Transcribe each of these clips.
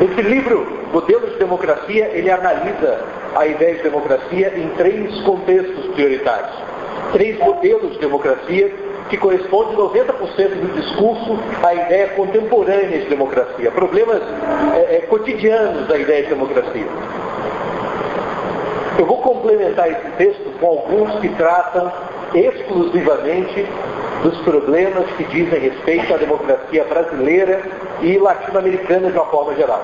Esse livro, Modelo de Democracia, ele analisa a ideia de democracia em três contextos prioritários. Três modelos de democracia que correspondem 90% do discurso à ideia contemporânea de democracia, problemas é, é, cotidianos da ideia de democracia. Eu vou complementar esse texto com alguns que tratam exclusivamente dos problemas que dizem respeito à democracia brasileira e latino-americana de uma forma geral.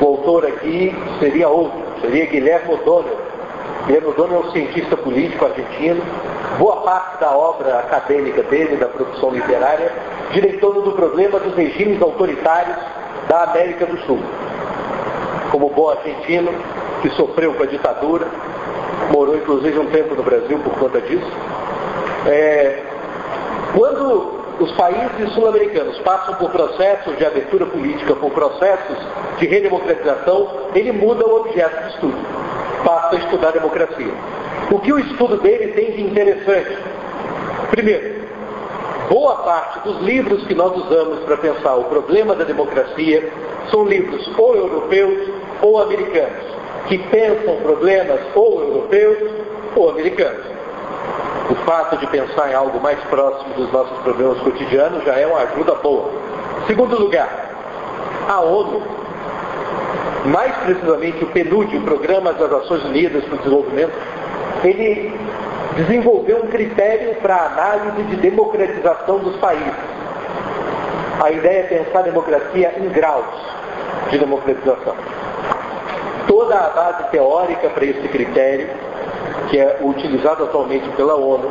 O autor aqui seria outro, seria Guilherme O'Donnell. Guilherme O'Donnell é um cientista político argentino. Boa parte da obra acadêmica dele, da produção literária, gira em torno do problema dos regimes autoritários da América do Sul. Como bom argentino, que sofreu com a ditadura, morou inclusive um tempo no Brasil por conta disso. É, quando os países sul-americanos passam por processos de abertura política, por processos de redemocratização, ele muda o objeto de estudo. Passa a estudar a democracia. O que o estudo dele tem de interessante? Primeiro, boa parte dos livros que nós usamos para pensar o problema da democracia são livros ou europeus ou americanos, que pensam problemas ou europeus ou americanos. O fato de pensar em algo mais próximo dos nossos problemas cotidianos já é uma ajuda boa. Segundo lugar, a ONU, mais precisamente o PNUD, o Programa das Nações Unidas para o Desenvolvimento, ele desenvolveu um critério para análise de democratização dos países. A ideia é pensar a democracia em graus de democratização. Toda a base teórica para esse critério que é utilizado atualmente pela ONU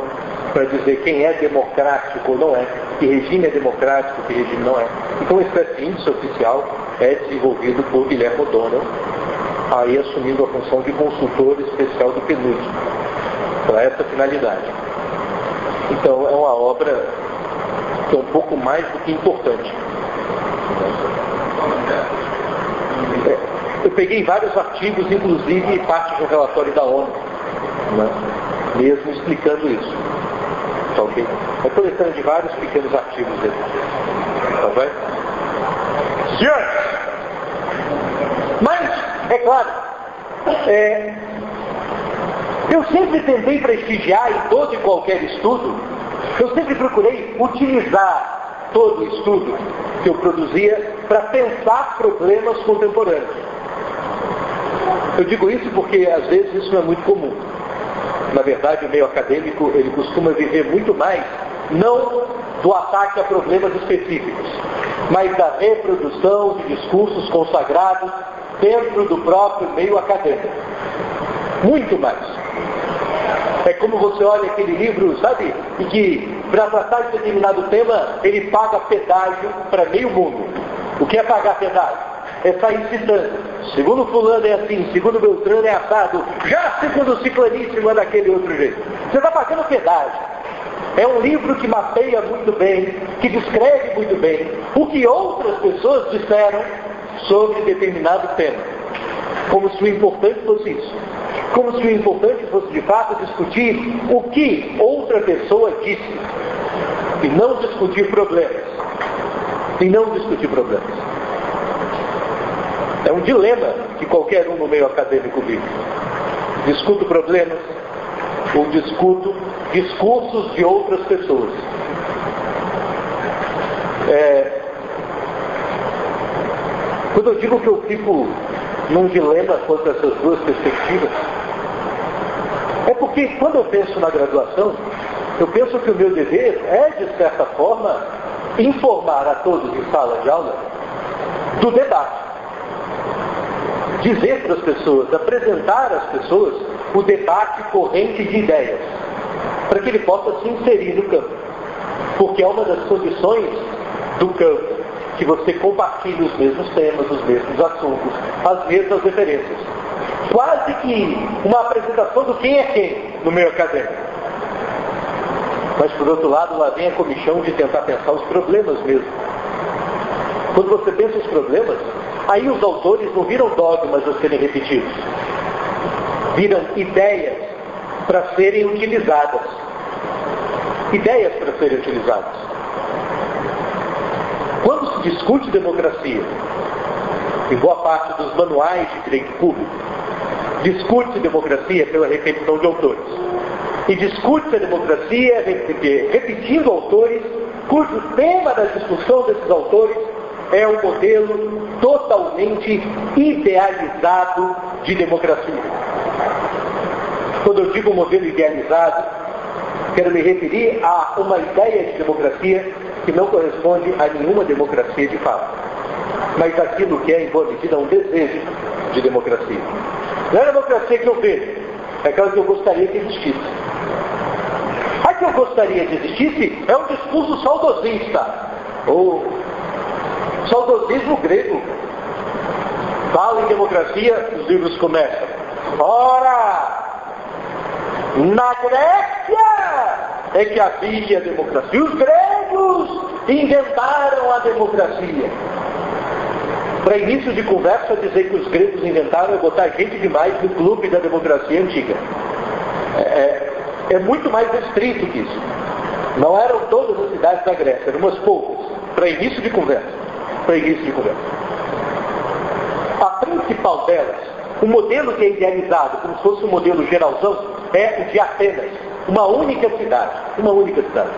para dizer quem é democrático ou não é, que regime é democrático, que regime não é. Então, esse espécie índice oficial é desenvolvido por Guilherme O'Donnell, aí assumindo a função de consultor especial do PNUD, para essa finalidade. Então, é uma obra que é um pouco mais do que importante. É, eu peguei vários artigos, inclusive parte de um relatório da ONU, né? mesmo explicando isso. Tá ok? É coletando de vários pequenos artigos dele. Tá bem? Senhores! Mas, é claro, é, eu sempre tentei prestigiar em todo e qualquer estudo, eu sempre procurei utilizar todo estudo que eu produzia para pensar problemas contemporâneos. Eu digo isso porque às vezes isso não é muito comum na verdade, o meio acadêmico ele costuma viver muito mais, não do ataque a problemas específicos, mas da reprodução de discursos consagrados dentro do próprio meio acadêmico. Muito mais. É como você olha aquele livro, sabe? E que para tratar de determinado tema, ele paga pedágio para meio mundo. O que é pagar pedágio? É sair. Segundo fulano é assim, segundo Beltrano é assado, já segundo ciclaníssimo é daquele outro jeito. Você está pagando pedágio. É um livro que mapeia muito bem, que descreve muito bem o que outras pessoas disseram sobre determinado tema. Como se o importante fosse isso. Como se o importante fosse de fato discutir o que outra pessoa disse. E não discutir problemas. E não discutir problemas. É um dilema que qualquer um no meio acadêmico vive. Discuto problemas ou discuto discursos de outras pessoas. É, quando eu digo que eu fico num dilema quanto a essas duas perspectivas, é porque quando eu penso na graduação, eu penso que o meu dever é, de certa forma, informar a todos em sala de aula do debate dizer para as pessoas, apresentar às pessoas o debate corrente de ideias, para que ele possa se inserir no campo. Porque é uma das condições do campo que você compartilhe os mesmos temas, os mesmos assuntos, as mesmas referências. Quase que uma apresentação do quem é quem no meio acadêmico. Mas por outro lado, lá vem a comichão de tentar pensar os problemas mesmo. Quando você pensa os problemas, Aí os autores não viram dogmas a serem repetidos, viram ideias para serem utilizadas. Ideias para serem utilizadas. Quando se discute democracia, em boa parte dos manuais de direito público, discute democracia pela repetição de autores. E discute a democracia repetindo autores cujo tema da discussão desses autores é um modelo totalmente idealizado de democracia. Quando eu digo modelo idealizado, quero me referir a uma ideia de democracia que não corresponde a nenhuma democracia de fato, mas aquilo que é, em boa medida, um desejo de democracia. Não é a democracia que eu vejo, é aquela que eu gostaria que existisse. A que eu gostaria que existisse é um discurso saudosista, ou saudosismo grego. Fala em democracia, os livros começam. Ora, na Grécia é que havia democracia. Os gregos inventaram a democracia. Para início de conversa, dizer que os gregos inventaram é botar gente demais no clube da democracia antiga. É, é, é muito mais restrito que isso. Não eram todas as cidades da Grécia, eram umas poucas. Para início de conversa. Início de conversa. A principal delas, o modelo que é idealizado como se fosse um modelo geralzão, é o de Atenas. Uma única cidade. Uma única cidade.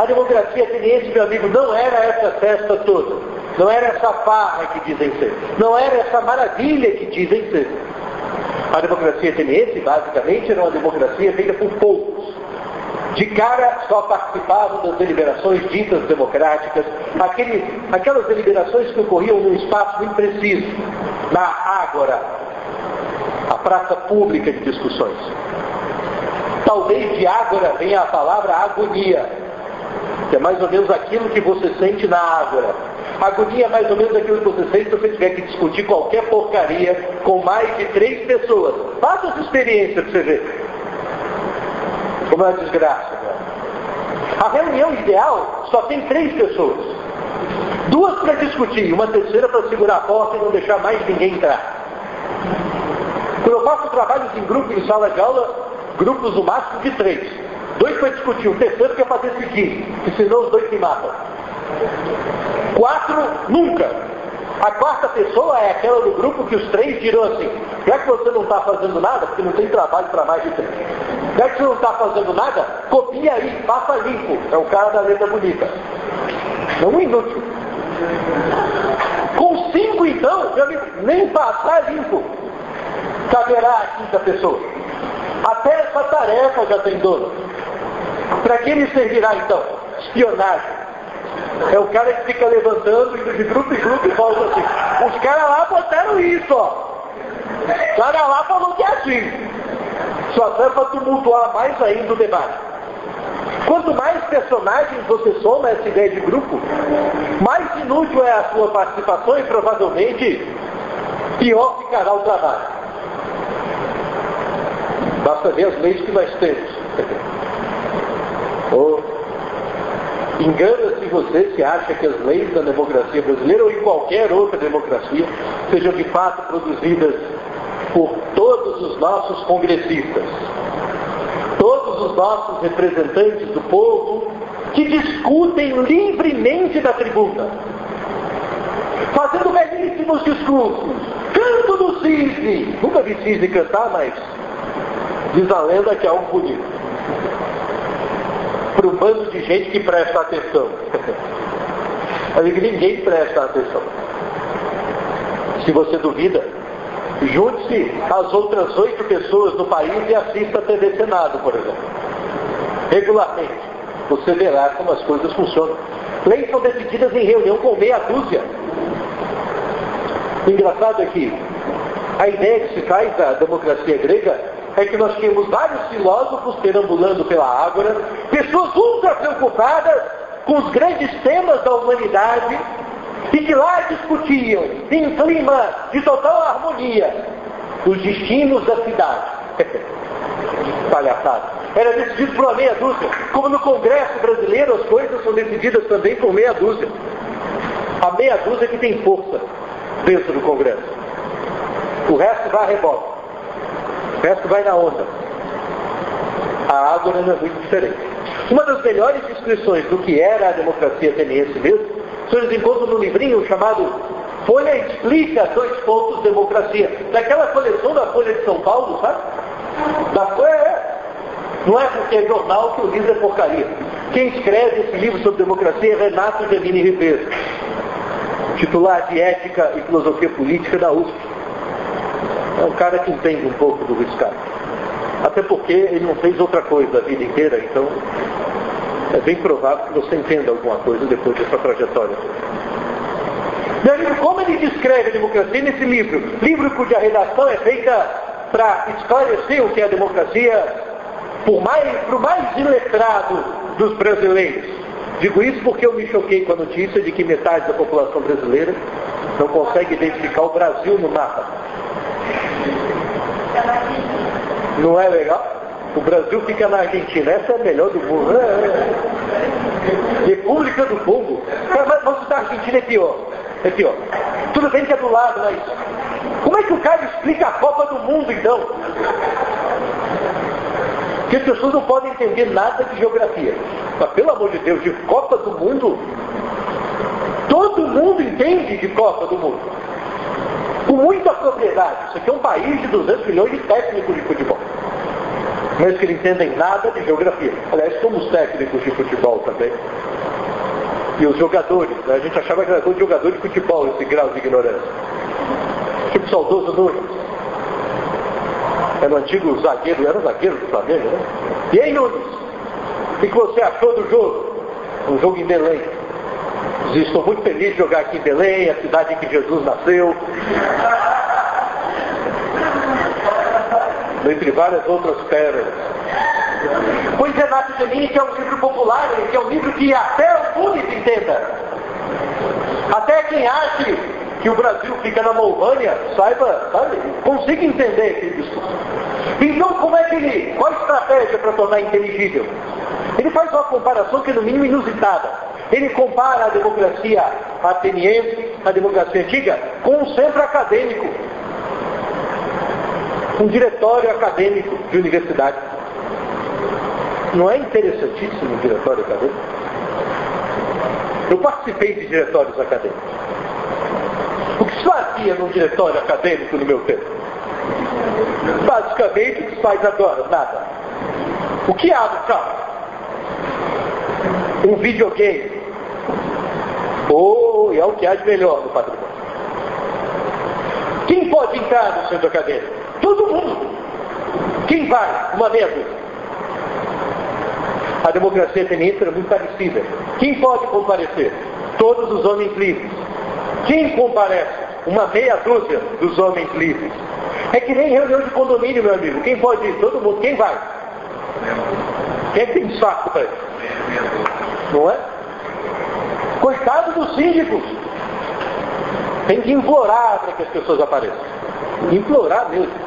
A democracia ateniense, meu amigo, não era essa festa toda. Não era essa farra que dizem ser. Não era essa maravilha que dizem ser. A democracia ateniense, basicamente, era uma democracia feita por poucos. De cara só participavam das deliberações ditas democráticas, aquele, aquelas deliberações que ocorriam num espaço muito preciso, na Ágora, a praça pública de discussões. Talvez de Ágora venha a palavra agonia, que é mais ou menos aquilo que você sente na Ágora Agonia é mais ou menos aquilo que você sente se você tiver que discutir qualquer porcaria com mais de três pessoas. Faça essa experiência para você ver. Como é uma desgraça. A reunião ideal só tem três pessoas. Duas para discutir, uma terceira para segurar a porta e não deixar mais ninguém entrar. Quando eu faço trabalhos em grupo, em sala de aula, grupos no máximo de três. Dois para discutir, o terceiro quer fazer seguir, que senão os dois se matam. Quatro, nunca. A quarta pessoa é aquela do grupo que os três dirão assim, já que você não está fazendo nada, porque não tem trabalho para mais de três. Já que você não está fazendo nada, copia aí, passa limpo. É o cara da letra bonita. Não inútil. Com cinco então, meu nem passar limpo caberá a quinta pessoa. Até essa tarefa já tem dono. Para que me servirá então? Espionagem. É o cara que fica levantando, indo de grupo em grupo e volta assim. Os caras lá botaram isso, ó. O cara lá falou que é assim. Só serve para tumultuar mais ainda o debate. Quanto mais personagens você soma essa ideia de grupo, mais inútil é a sua participação e provavelmente pior ficará o trabalho. Basta ver as leis que nós temos. oh, Engana-se você se acha que as leis da democracia brasileira ou em qualquer outra democracia sejam de fato produzidas por todos os nossos congressistas, todos os nossos representantes do povo que discutem livremente da tribuna, fazendo belíssimos discursos, canto do cisne, nunca vi cisne cantar, mas diz a lenda que é um bonito para um bando de gente que presta atenção. Eu digo, ninguém presta atenção. Se você duvida, junte-se às outras oito pessoas do país e assista a TV Senado, por exemplo. Regularmente. Você verá como as coisas funcionam. Leis são decididas em reunião com meia dúzia. O engraçado é que a ideia que se faz da democracia grega é que nós tínhamos vários filósofos perambulando pela Ágora, pessoas ultra preocupadas com os grandes temas da humanidade e que lá discutiam, em clima de total harmonia, os destinos da cidade. Palhaçada. Era decidido por uma meia dúzia. Como no Congresso brasileiro as coisas são decididas também por meia dúzia. A meia dúzia que tem força dentro do Congresso. O resto vai a rebote. O resto vai na onda. A Ágora não é muito diferente. Uma das melhores descrições do que era a democracia ateniense mesmo, vocês encontram no livrinho chamado Folha explica dois pontos democracia. Daquela coleção da Folha de São Paulo, sabe? Da Folha é. Não é porque é jornal que o livro é porcaria. Quem escreve esse livro sobre democracia é Renato Gemini Ribeiro, titular de Ética e Filosofia Política da USP. É um cara que entende um pouco do riscado. Até porque ele não fez outra coisa a vida inteira, então é bem provável que você entenda alguma coisa depois dessa trajetória. Como ele descreve a democracia nesse livro? Livro cuja redação é feita para esclarecer o que é a democracia por mais, para o mais iletrado dos brasileiros. Digo isso porque eu me choquei com a notícia de que metade da população brasileira não consegue identificar o Brasil no mapa. Não é legal? O Brasil fica na Argentina. Essa é a melhor do mundo. É, é. República do Congo. Mas, mas da Argentina é pior. É pior. Tudo bem que é do lado, mas como é que o cara explica a Copa do Mundo então? Que as pessoas não podem entender nada de geografia. Mas pelo amor de Deus, de Copa do Mundo, todo mundo entende de Copa do Mundo. Com muita propriedade. Isso aqui é um país de 200 milhões de técnicos de futebol mas que não entendem nada de geografia. Aliás, somos técnicos de futebol também. E os jogadores, né? a gente achava que era todo jogador de futebol esse grau de ignorância. Tipo saudoso Nunes. Era o antigo zagueiro, era zagueiro do Flamengo, né? E aí, Nunes? O que você achou do jogo? Um jogo em Belém. Estou muito feliz de jogar aqui em Belém, a cidade em que Jesus nasceu entre várias outras pérolas. Pois Renato Gemini, que é um livro popular, que é um livro que até o público entenda. Até quem acha que o Brasil fica na Molvânia, saiba, sabe, consiga entender esse discurso. Então, como é que ele, qual a estratégia para tornar inteligível? Ele faz uma comparação que é no mínimo inusitada. Ele compara a democracia ateniense, a democracia antiga, com um centro acadêmico um diretório acadêmico de universidade. Não é interessantíssimo o diretório acadêmico? Eu participei de diretórios acadêmicos. O que se fazia num diretório acadêmico no meu tempo? Basicamente, o que se faz agora? Nada. O que há no carro? Um videogame. Ou oh, é o que há de melhor no patrimônio. Quem pode entrar no centro acadêmico? Todo mundo. Quem vai? Uma dúzia. A democracia ateniense era muito parecida. Quem pode comparecer? Todos os homens livres. Quem comparece? Uma meia dúzia dos homens livres. É que nem reunião de condomínio, meu amigo. Quem pode ir? Todo mundo. Quem vai? Quem é que tem saco para isso? Não é? Coitado dos síndicos. Tem que implorar para que as pessoas apareçam. Implorar mesmo.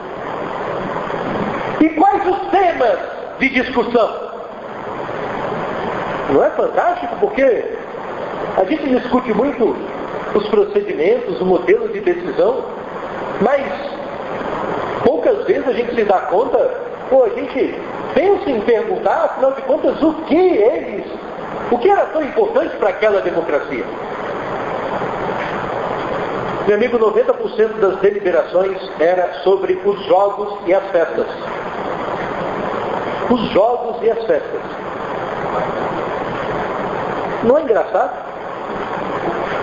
E quais os temas de discussão? Não é fantástico? Porque a gente discute muito os procedimentos, o modelo de decisão, mas poucas vezes a gente se dá conta, ou a gente pensa em perguntar, afinal de contas, o que eles, o que era tão importante para aquela democracia? Meu amigo, 90% das deliberações era sobre os jogos e as festas. Os jogos e as festas. Não é engraçado?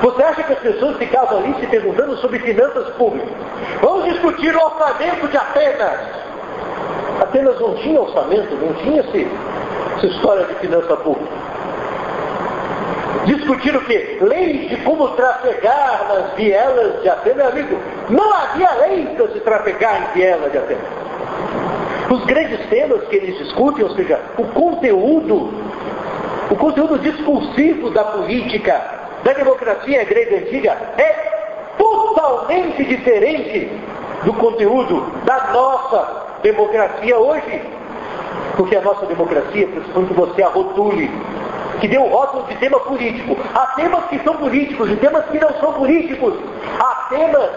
Você acha que as pessoas ficavam ali se perguntando sobre finanças públicas? Vamos discutir o orçamento de Atenas. Atenas não tinha orçamento, não tinha essa história de finança pública. Discutir o quê? Leis de como trafegar nas vielas de Atenas. Meu amigo, não havia leis para se trafegar em viela de Atenas. Os grandes temas que eles discutem, ou seja, o conteúdo, o conteúdo discursivo da política, da democracia grega antiga, é totalmente diferente do conteúdo da nossa democracia hoje. Porque a nossa democracia pressupõe que você a rotule que deu rótulo de tema político. Há temas que são políticos e temas que não são políticos. Há temas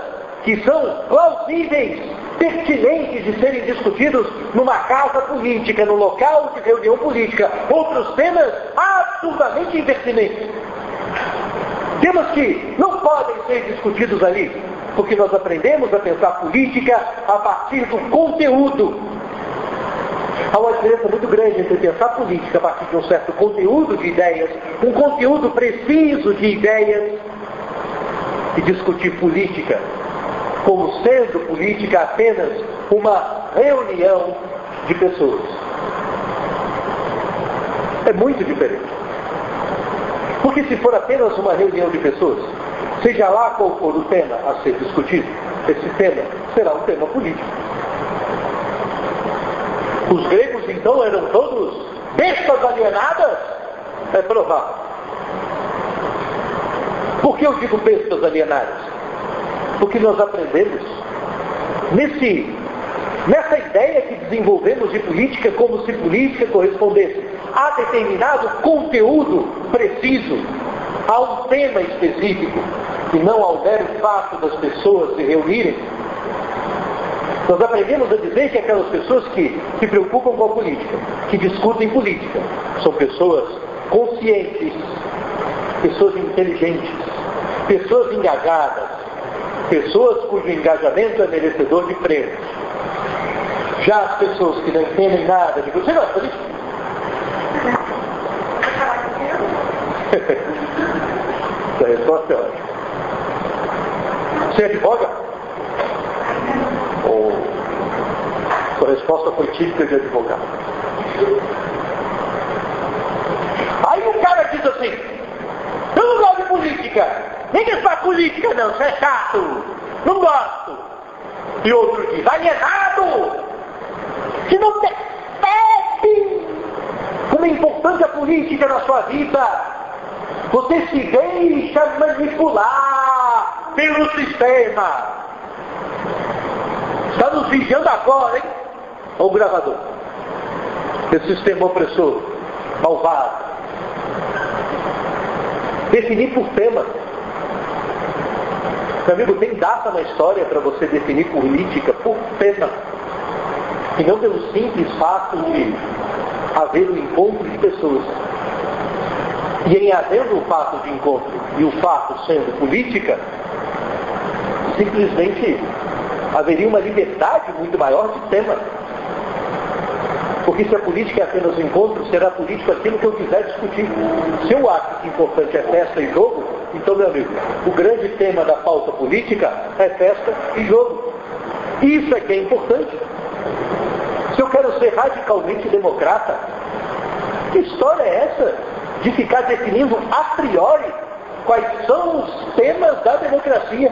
que são plausíveis, pertinentes de serem discutidos numa casa política, no local de reunião política. Outros temas absolutamente impertinentes. Temas que não podem ser discutidos ali, porque nós aprendemos a pensar política a partir do conteúdo. Há uma diferença muito grande entre pensar política a partir de um certo conteúdo de ideias, um conteúdo preciso de ideias, e discutir política como sendo política apenas uma reunião de pessoas. É muito diferente. Porque se for apenas uma reunião de pessoas, seja lá qual for o tema a ser discutido, esse tema será um tema político. Os gregos então eram todos bestas alienadas? É provável. Por que eu digo bestas alienadas? Porque nós aprendemos nesse, nessa ideia que desenvolvemos de política como se política correspondesse a determinado conteúdo preciso, a um tema específico, e não ao mero fato das pessoas se reunirem. Nós aprendemos a dizer que aquelas pessoas que se preocupam com a política, que discutem política, são pessoas conscientes, pessoas inteligentes, pessoas engajadas, pessoas cujo engajamento é merecedor de prêmios. Já as pessoas que não entendem nada de você gosta disso? Essa resposta é ótima. Você advoga? Ou resposta foi típica de advogado? Aí o cara diz assim, eu não gosto de política. Ninguém faz política não, você é chato. Não gosto. E outro diz, alienado. Que não percebe como é importante a política na sua vida. Você se deixa manipular pelo sistema. Está nos vigiando agora, hein? Olha o gravador. Esse sistema opressor, malvado. Definir por tema. Meu amigo, tem data na história para você definir política por tema. E não pelo simples fato de haver um encontro de pessoas. E em havendo o fato de encontro e o fato sendo política, simplesmente haveria uma liberdade muito maior de tema. Porque se a política é apenas um encontro, será político aquilo que eu quiser discutir. Se eu acho que importante é festa e jogo, então, meu amigo, o grande tema da pauta política é festa e jogo. Isso é que é importante. Se eu quero ser radicalmente democrata, que história é essa de ficar definindo a priori quais são os temas da democracia?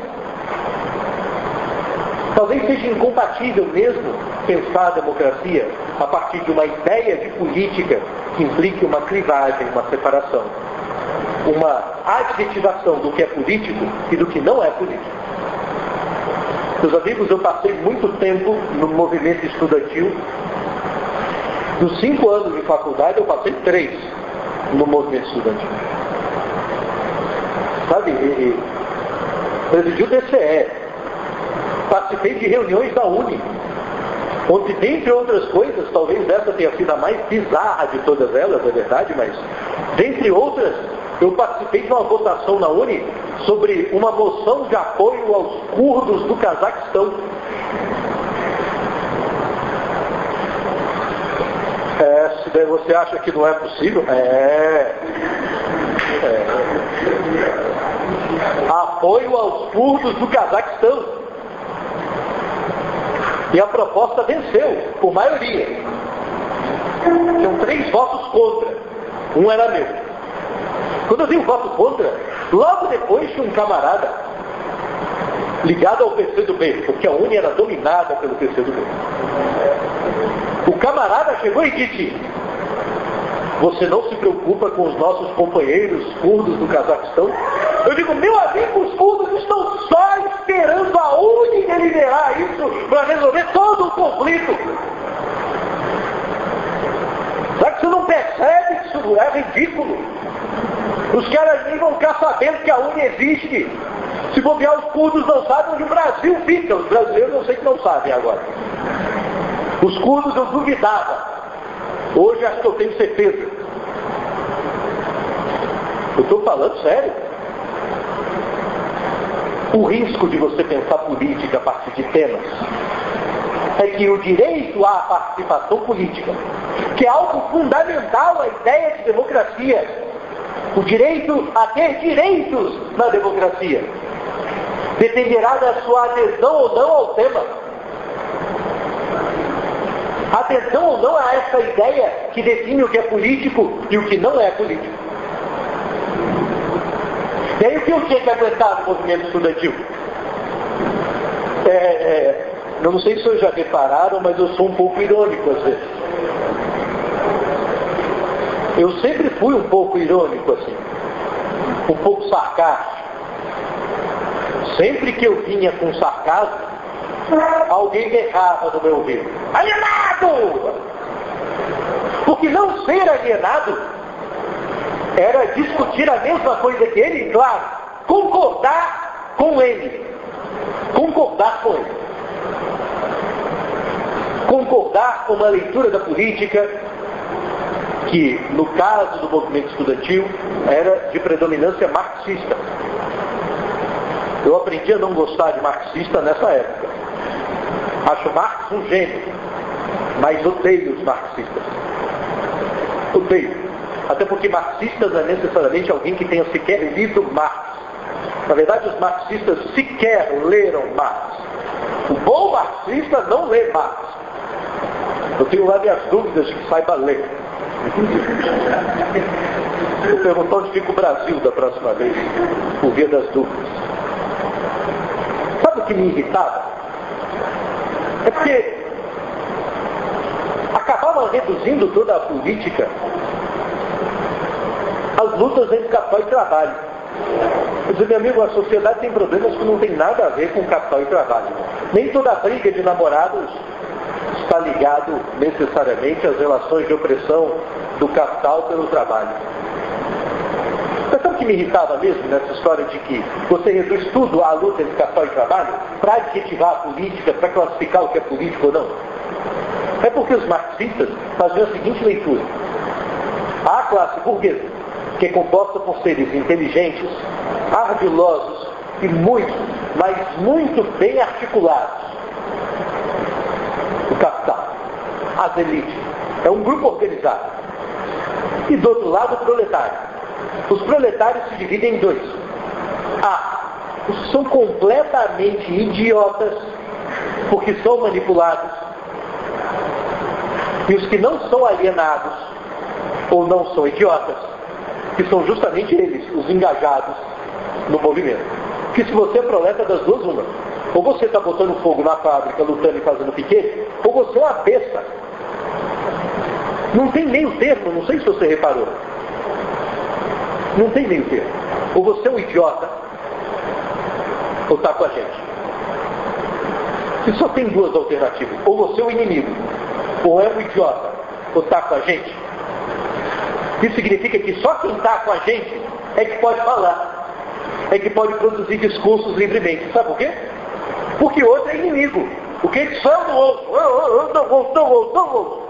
Talvez seja incompatível mesmo pensar a democracia a partir de uma ideia de política que implique uma clivagem, uma separação, uma adjetivação do que é político e do que não é político. Meus amigos, eu passei muito tempo no movimento estudantil. Dos cinco anos de faculdade, eu passei três no movimento estudantil. Sabe, e, e, presidi o DCE, participei de reuniões da Uni, onde, dentre outras coisas, talvez essa tenha sido a mais bizarra de todas elas, é verdade, mas, dentre outras, eu participei de uma votação na Uni sobre uma moção de apoio aos curdos do Cazaquistão. É, se você acha que não é possível, é. é. Apoio aos curdos do Cazaquistão. E a proposta venceu, por maioria. Tinham três votos contra. Um era meu. Quando eu vi o voto contra, logo depois tinha um camarada ligado ao PCdoB, porque a Uni era dominada pelo PCdoB. O camarada chegou e disse, você não se preocupa com os nossos companheiros curdos do Cazaquistão? Eu digo, meu amigo, os curdos estão só esperando a Uni deliberar isso para resolver todo o conflito. Será que você não percebe que isso é ridículo? Os caras nem vão ficar sabendo que a Uni existe. Se bobear, os curdos não sabem onde o Brasil fica. Os brasileiros eu sei que não sabem agora. Os curdos eu duvidava. Hoje acho que eu tenho certeza. Eu estou falando sério. o risco de você pensar política a partir de temas é que o direito à participação política, que é algo fundamental à ideia de democracia, o direito a ter direitos na democracia, dependerá da sua adesão ou não ao tema. Adesão ou não a essa ideia que define o que é político e o que não é político. E aí o que eu tinha que aguentar no movimento estudantil? É, é, não sei se vocês já repararam, mas eu sou um pouco irônico às vezes. Eu sempre fui um pouco irônico assim, um pouco sarcástico. Sempre que eu vinha com sarcasmo, alguém berrava no meu ouvido. Alienado! Porque não ser alienado era discutir a mesma coisa que ele, claro, concordar com ele. Concordar com ele. Concordar com uma leitura da política que, no caso do movimento estudantil, era de predominância marxista. Eu aprendi a não gostar de marxista nessa época. Acho Marx um gênio, mas odeio os marxistas. Odeio. Até porque marxista não é necessariamente alguém que tenha sequer lido Marx. Na verdade, os marxistas sequer leram Marx. O bom marxista não lê Marx. Eu tenho lá minhas dúvidas de que saiba ler. Vou perguntar onde fica o Brasil da próxima vez, por via das dúvidas. Sabe o que me irritava? É porque acabava reduzindo toda a política às lutas entre capital e trabalho. Eu disse, meu amigo, a sociedade tem problemas que não tem nada a ver com capital e trabalho. Nem toda briga de namorados está ligado necessariamente às relações de opressão do capital pelo trabalho. O que me irritava mesmo nessa história de que você reduz tudo à luta capital e trabalho para adjetivar a política, para classificar o que é político ou não? É porque os marxistas faziam a seguinte leitura. A classe burguesa, que é composta por seres inteligentes, ardilosos e muito, mas muito bem articulados, o capital, as elites. É um grupo organizado. E do outro lado, o proletário. Os proletários se dividem em dois. A. Os que são completamente idiotas, porque são manipulados. E os que não são alienados, ou não são idiotas, que são justamente eles, os engajados no movimento. Que se você é proleta das duas, uma. Ou você está botando fogo na fábrica, lutando e fazendo piquete, ou você é uma besta. Não tem meio termo, não sei se você reparou. Não tem meio termo. Ou você é um idiota, ou está com a gente. E só tem duas alternativas. Ou você é o um inimigo, ou é um idiota, ou está com a gente. Isso significa que só quem está com a gente é que pode falar, é que pode produzir discursos livremente. Sabe por quê? Porque outro é inimigo. O que eles são do outro? Eu não vou, não vou, não vou.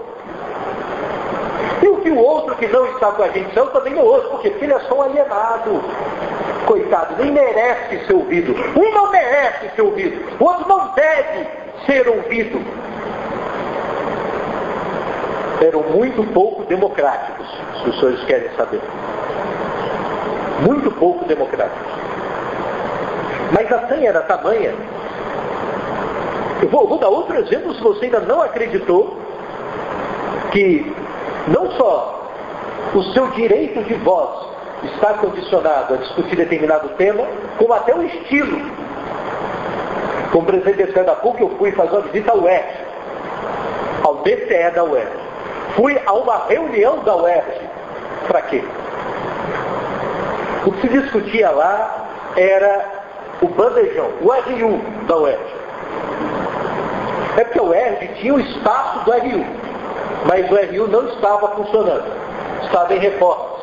E o que o outro que não está com a gente são também não quê? Porque ele é só um alienado. Coitado, nem merece ser ouvido. Um não merece ser ouvido. O outro não deve ser ouvido. Eram muito pouco democráticos, se os senhores querem saber. Muito pouco democráticos. Mas a senha era tamanha eu vou, vou dar outro exemplo se você ainda não acreditou que não só o seu direito de voz está condicionado a discutir determinado tema, como até o estilo. Como presidente da PUC, eu fui fazer uma visita ao UERJ, ao DCE da UERJ. Fui a uma reunião da UERJ. Para quê? O que se discutia lá era o bandejão, o RU da UERJ. É porque o ERG tinha o espaço do RU, mas o RU não estava funcionando, estava em reformas.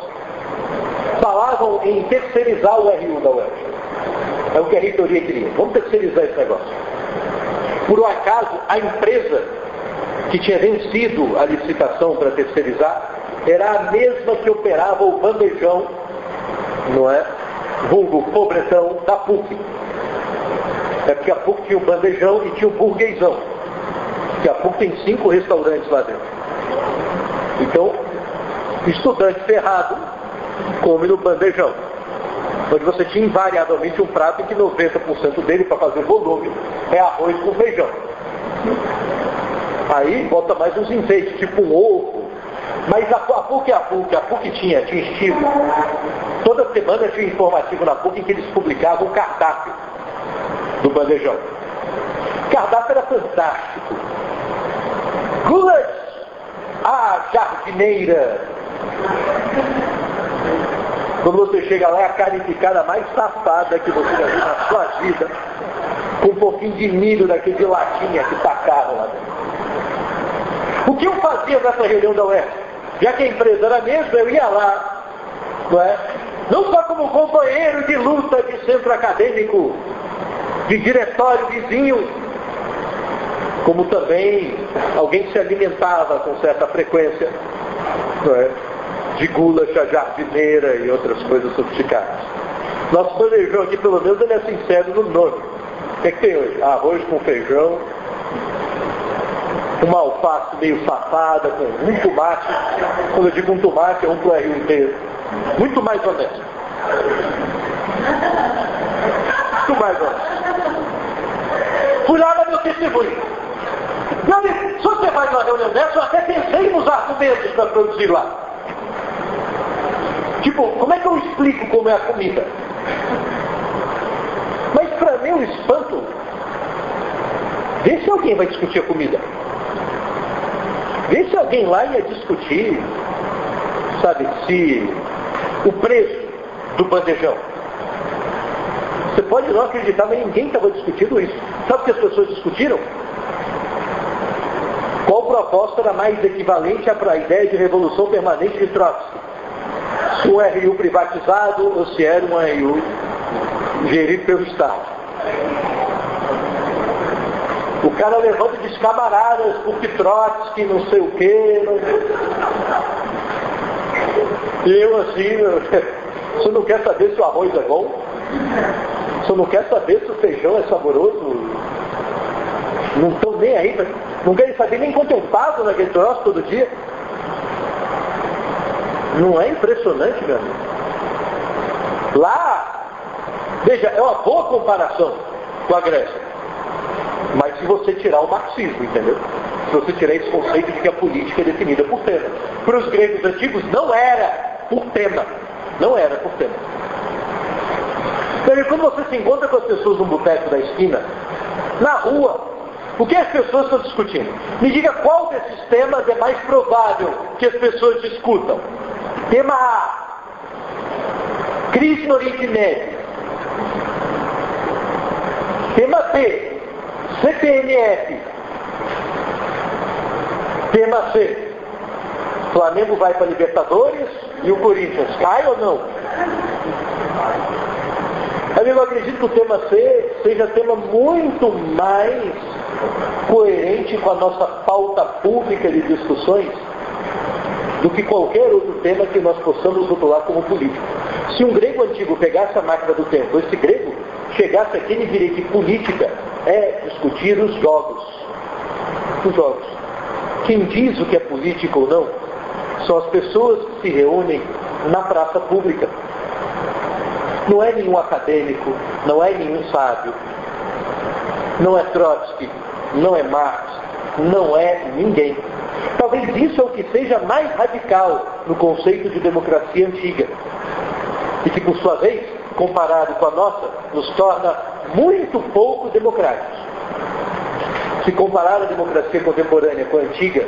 Falavam em terceirizar o RU da UERJ. É o que a reitoria queria. Vamos terceirizar esse negócio. Por um acaso, a empresa que tinha vencido a licitação para terceirizar era a mesma que operava o bandejão, não é? Vulgo pobretão da PUC. É porque a PUC tinha o bandejão e tinha o burguesão. Porque a PUC tem cinco restaurantes lá dentro. Então, estudante ferrado come no bandejão. Onde você tinha invariavelmente um prato em que 90% dele, para fazer volume, é arroz com feijão. Aí bota mais uns enfeites, tipo um ovo. Mas a, a PUC a PUC, a PUC tinha, tinha estilo. Toda semana tinha informativo na PUC em que eles publicavam o cardápio do bandejão. O cardápio era fantástico. Gulas, a jardineira. Quando você chega lá, é a carnificada mais safada que você já viu na sua vida, com um pouquinho de milho daquele latinha que tacaram lá dentro. O que eu fazia nessa reunião da UERJ? Já que a empresa era a mesma, eu ia lá, não é? Não só como companheiro de luta de centro acadêmico, de diretório vizinho, como também alguém que se alimentava com certa frequência é? de gula, jardineira e outras coisas sofisticadas. Nosso bandejão aqui, pelo menos, ele é sincero no nome. O que, é que tem hoje? Arroz com feijão, uma alface meio safada, com um tomate. Quando eu digo um tomate, é um pro Rio inteiro. Muito mais honesto. Muito mais honesto. Fui lá no meu testemunho. Se você vai numa reunião dessa, eu até pensei nos argumentos para produzir lá. Tipo, como é que eu explico como é a comida? Mas para meu espanto, vê se alguém vai discutir a comida. Vê se alguém lá ia discutir, sabe, se o preço do bandejão. Você pode não acreditar, mas ninguém estava discutindo isso. Sabe o que as pessoas discutiram? Qual proposta era mais equivalente à ideia de revolução permanente de Trotsky? Se um RU privatizado ou se era um RU gerido pelo Estado. O cara levanta e diz camaradas, porque Trotsky, não sei o quê. Não... E eu assim, você não quer saber se o arroz é bom? Você não quer saber se o feijão é saboroso? Não estão nem aí, não querem saber nem quanto eu pago naquele troço todo dia. Não é impressionante, meu amigo? Lá, veja, é uma boa comparação com a Grécia. Mas se você tirar o marxismo, entendeu? Se você tirar esse conceito de que a política é definida por tema. Para os gregos antigos não era por tema. Não era por tema. Então, quando você se encontra com as pessoas no boteco da esquina, na rua, o que as pessoas estão discutindo? Me diga qual desses temas é mais provável que as pessoas discutam. Tema A. Crise no Oriente Médio. Tema B. CPMF. Tema C. Flamengo vai para Libertadores e o Corinthians cai ou não? Eu acredito que o tema C seja tema muito mais coerente com a nossa pauta pública de discussões do que qualquer outro tema que nós possamos rotular como político. Se um grego antigo pegasse a máquina do tempo, esse grego chegasse aqui e diria que política é discutir os jogos. Os jogos. Quem diz o que é político ou não são as pessoas que se reúnem na praça pública. Não é nenhum acadêmico, não é nenhum sábio, não é Trotsky, não é Marx, não é ninguém. Talvez isso é o que seja mais radical no conceito de democracia antiga. E que, por sua vez, comparado com a nossa, nos torna muito pouco democráticos. Se comparar a democracia contemporânea com a antiga,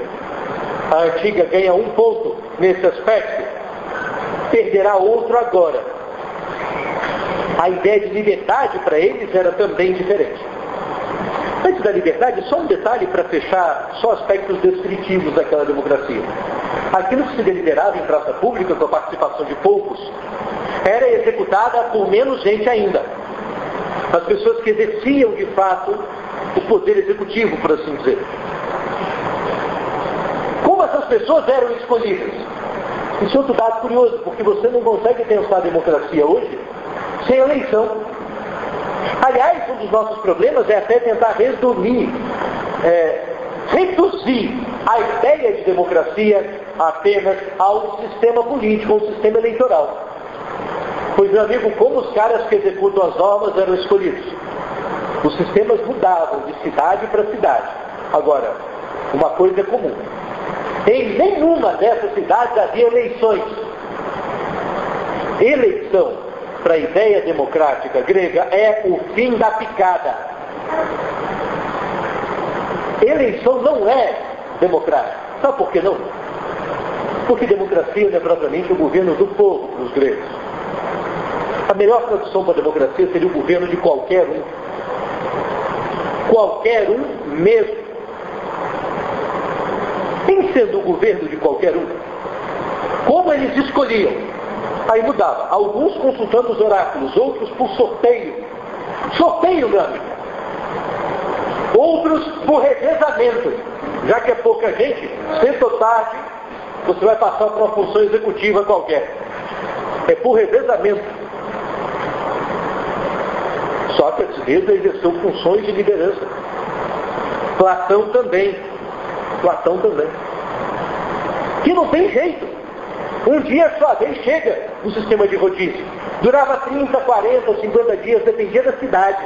a antiga ganha um ponto nesse aspecto, perderá outro agora. A ideia de liberdade para eles era também diferente. Antes da liberdade, só um detalhe para fechar só aspectos descritivos daquela democracia. Aquilo que se deliberava em praça pública com a participação de poucos era executada por menos gente ainda. As pessoas que exerciam de fato o poder executivo, por assim dizer. Como essas pessoas eram escolhidas? Isso é outro dado curioso, porque você não consegue pensar a democracia hoje sem eleição. Aliás, um dos nossos problemas é até tentar resumir, é, reduzir a ideia de democracia apenas ao sistema político, ao sistema eleitoral. Pois, meu amigo, como os caras que executam as normas eram escolhidos? Os sistemas mudavam de cidade para cidade. Agora, uma coisa é comum. Em nenhuma dessas cidades havia eleições. Eleição, para a ideia democrática grega, é o fim da picada. Eleição não é democrática. Sabe por que não? Porque democracia não é propriamente o governo do povo, dos gregos. A melhor tradução para a democracia seria o governo de qualquer um. Qualquer um mesmo. Em sendo o governo de qualquer um, como eles escolhiam? Aí mudava. Alguns consultando os oráculos, outros por sorteio. Sorteio, meu amigo. Outros por revezamento. Já que é pouca gente, cedo ou tarde, você vai passar para uma função executiva qualquer. É por revezamento. Sócrates mesmo exerceu funções de liderança. Platão também. Platão também. Que não tem jeito. Um dia sua vez chega no sistema de rodízio. Durava 30, 40 ou 50 dias, dependia da cidade.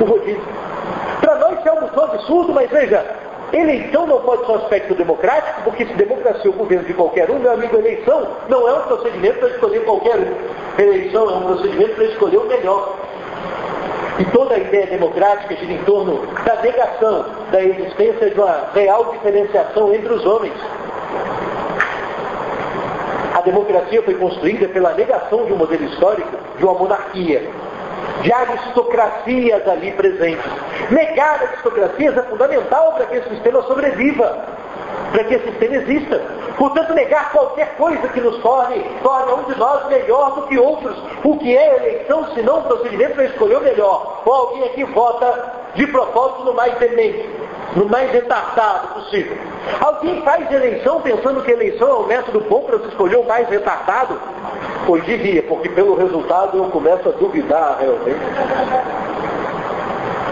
O rodízio. Para nós é um absurdo, mas veja, Eleição não pode ser um aspecto democrático, porque se democracia é o governo de qualquer um, meu amigo, eleição não é um procedimento para escolher qualquer um. Eleição é um procedimento para escolher o melhor. E toda a ideia democrática gira em torno da negação da existência de uma real diferenciação entre os homens. Democracia foi construída pela negação de um modelo histórico de uma monarquia de aristocracias ali presentes. Negar aristocracias é fundamental para que esse sistema sobreviva, para que esse sistema exista. Portanto, negar qualquer coisa que nos torne, torne um de nós melhor do que outros. O que é eleição, se não um procedimento para escolher o melhor? Ou alguém aqui vota de propósito no mais demente, no mais retardado possível. Alguém faz eleição pensando que eleição é um método bom para se escolher o mais retardado? Pois devia, porque pelo resultado eu começo a duvidar realmente.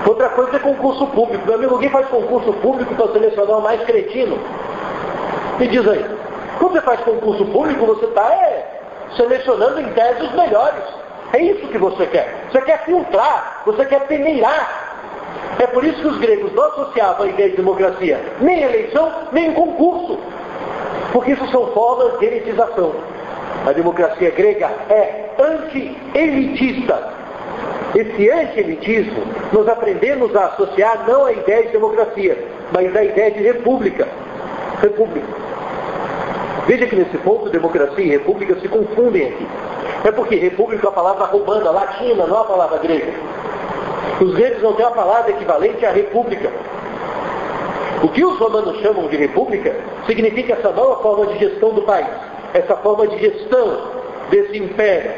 Outra coisa é concurso público. Meu amigo, alguém faz concurso público para selecionar o mais cretino? Me diz aí. Quando você faz concurso público, você está é, selecionando em tese os melhores. É isso que você quer. Você quer filtrar, você quer peneirar. É por isso que os gregos não associavam a ideia de democracia nem eleição, nem concurso. Porque isso são formas de elitização. A democracia grega é anti-elitista. Esse anti-elitismo nós aprendemos a associar não à ideia de democracia, mas à ideia de república. República. Veja que nesse ponto democracia e república se confundem aqui. É porque república é a palavra romana, latina, não a palavra grega. Os gregos não têm uma palavra equivalente à república. O que os romanos chamam de república significa essa nova forma de gestão do país essa forma de gestão desse império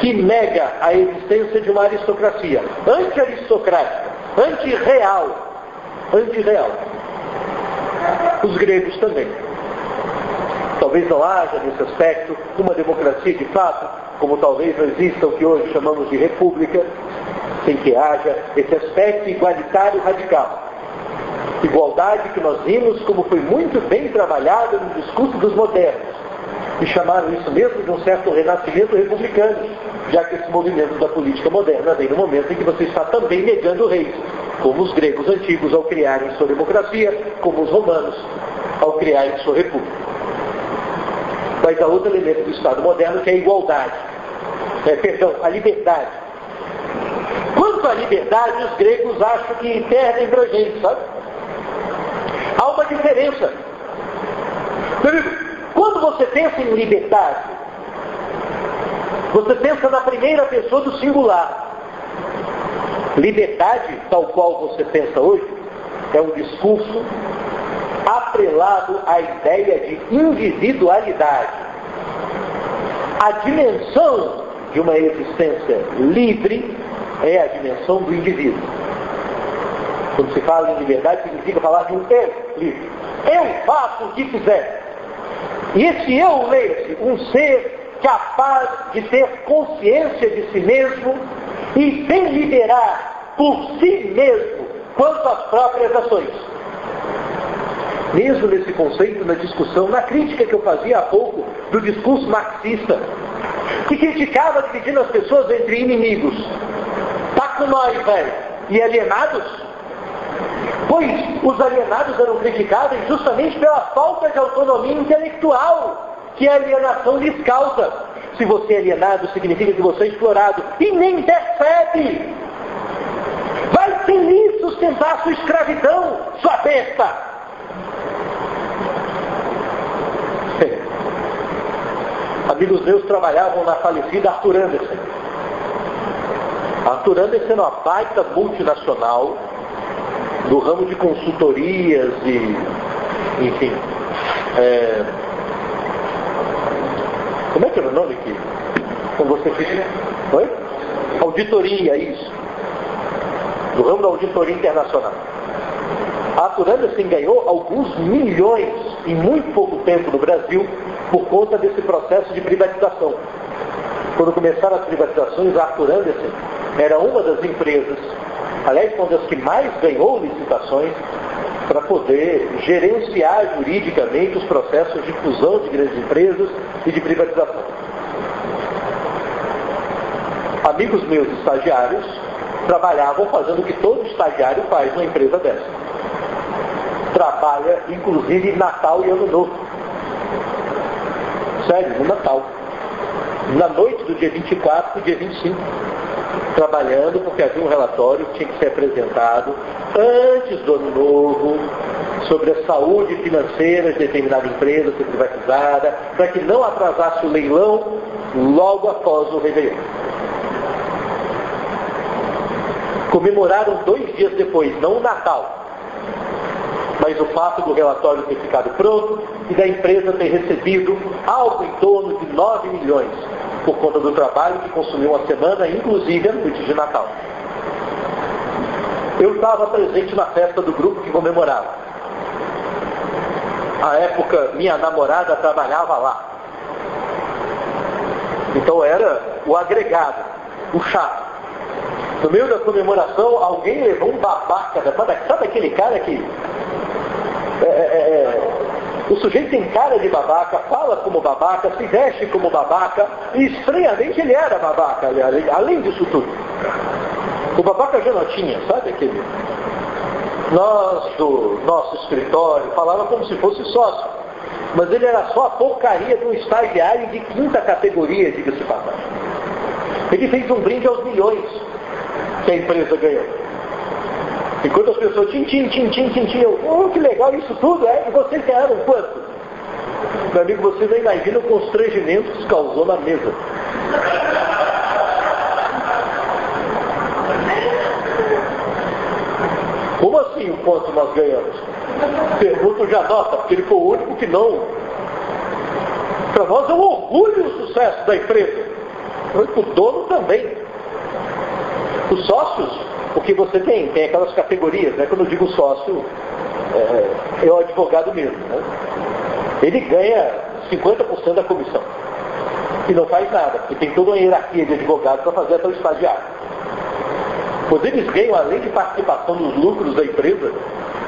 que nega a existência de uma aristocracia anti-aristocrática, anti-real, anti-real. Os gregos também. Talvez não haja nesse aspecto uma democracia de fato, como talvez não exista o que hoje chamamos de república, sem que haja esse aspecto igualitário radical. Igualdade que nós vimos como foi muito bem trabalhada no discurso dos modernos. E chamaram isso mesmo de um certo renascimento republicano, já que esse movimento da política moderna vem no momento em que você está também negando reis, como os gregos antigos ao criarem sua democracia, como os romanos ao criarem sua república. Mas há outro elemento do Estado moderno que é a igualdade. É, perdão, a liberdade. Quanto à liberdade, os gregos acham que perdem para a gente, sabe? Há uma diferença. Quando você pensa em liberdade, você pensa na primeira pessoa do singular. Liberdade, tal qual você pensa hoje, é um discurso atrelado à ideia de individualidade. A dimensão de uma existência livre é a dimensão do indivíduo. Quando se fala em liberdade, significa falar de um eu livre. Eu faço o que quiser. E esse eu, leia um ser capaz de ter consciência de si mesmo e deliberar por si mesmo quanto às próprias ações. Mesmo nesse conceito, na discussão, na crítica que eu fazia há pouco do discurso marxista, que criticava dividindo as pessoas entre inimigos, velho, e alienados, pois os alienados eram criticados justamente pela falta de autonomia intelectual que a alienação lhes causa. Se você é alienado, significa que você é explorado e nem percebe. Vai feliz sustentar sua escravidão, sua besta. Amigos meus trabalhavam na falecida Arthur Anderson. Arthur Anderson é uma baita multinacional do ramo de consultorias e, enfim, é, como é que era o nome que quando você fez? Oi? Auditoria, isso. Do ramo da auditoria internacional. Arthur Anderson ganhou alguns milhões em muito pouco tempo no Brasil por conta desse processo de privatização. Quando começaram as privatizações, a Anderson era uma das empresas, aliás, uma das que mais ganhou licitações para poder gerenciar juridicamente os processos de fusão de grandes empresas e de privatização. Amigos meus estagiários trabalhavam fazendo o que todo estagiário faz numa empresa dessa. Trabalha, inclusive, Natal e Ano Novo. Sério, no Natal. Na noite do dia 24 para o dia 25 trabalhando porque havia um relatório que tinha que ser apresentado antes do ano novo sobre a saúde financeira de determinada empresa ser privatizada, para que não atrasasse o leilão logo após o Réveillon. Comemoraram dois dias depois, não o Natal, mas o fato do relatório ter ficado pronto e da empresa ter recebido algo em torno de 9 milhões por conta do trabalho que consumiu uma semana, inclusive a noite de Natal. Eu estava presente na festa do grupo que comemorava. À época, minha namorada trabalhava lá. Então era o agregado, o chato. No meio da comemoração, alguém levou um babaca, sabe aquele cara que é, é, é o sujeito tem cara de babaca, fala como babaca, se veste como babaca, e estranhamente ele era babaca, além, além disso tudo. O babaca já não tinha, sabe aquele? Nós do nosso escritório falava como se fosse sócio, mas ele era só a porcaria de um estagiário de quinta categoria, diga-se passagem. Ele fez um brinde aos milhões que a empresa ganhou. Enquanto as pessoas, tim, tim, tim, tim, tim, tim, eu, oh, que legal isso tudo, é? E vocês ganharam quanto? Meu amigo, vocês não imaginam o constrangimento que causou na mesa. Como assim o quanto nós ganhamos? Pergunta o Janota, porque ele foi o único que não. Para nós é um orgulho o sucesso da empresa. O dono também. Os sócios porque você tem, tem aquelas categorias, né? Quando eu digo sócio, é, é o advogado mesmo. Né? Ele ganha 50% da comissão. E não faz nada, porque tem toda uma hierarquia de advogados para fazer até o estagiário. Pois eles ganham, além de participação nos lucros da empresa,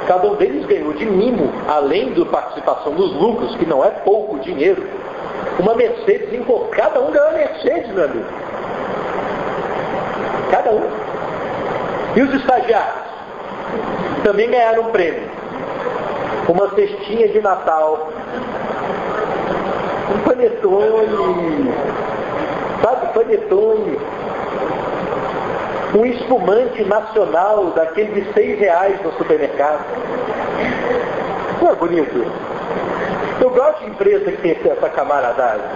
cada um deles ganhou de mimo, além da participação nos lucros, que não é pouco dinheiro, uma Mercedes em Cada um ganhou uma Mercedes, meu amigo. Cada um. E os estagiários? Também ganharam um prêmio. Uma cestinha de Natal. Um panetone. Sabe, panetone. Um espumante nacional daquele de seis reais no supermercado. Não é bonito? Eu gosto de empresa que tem essa camaradagem.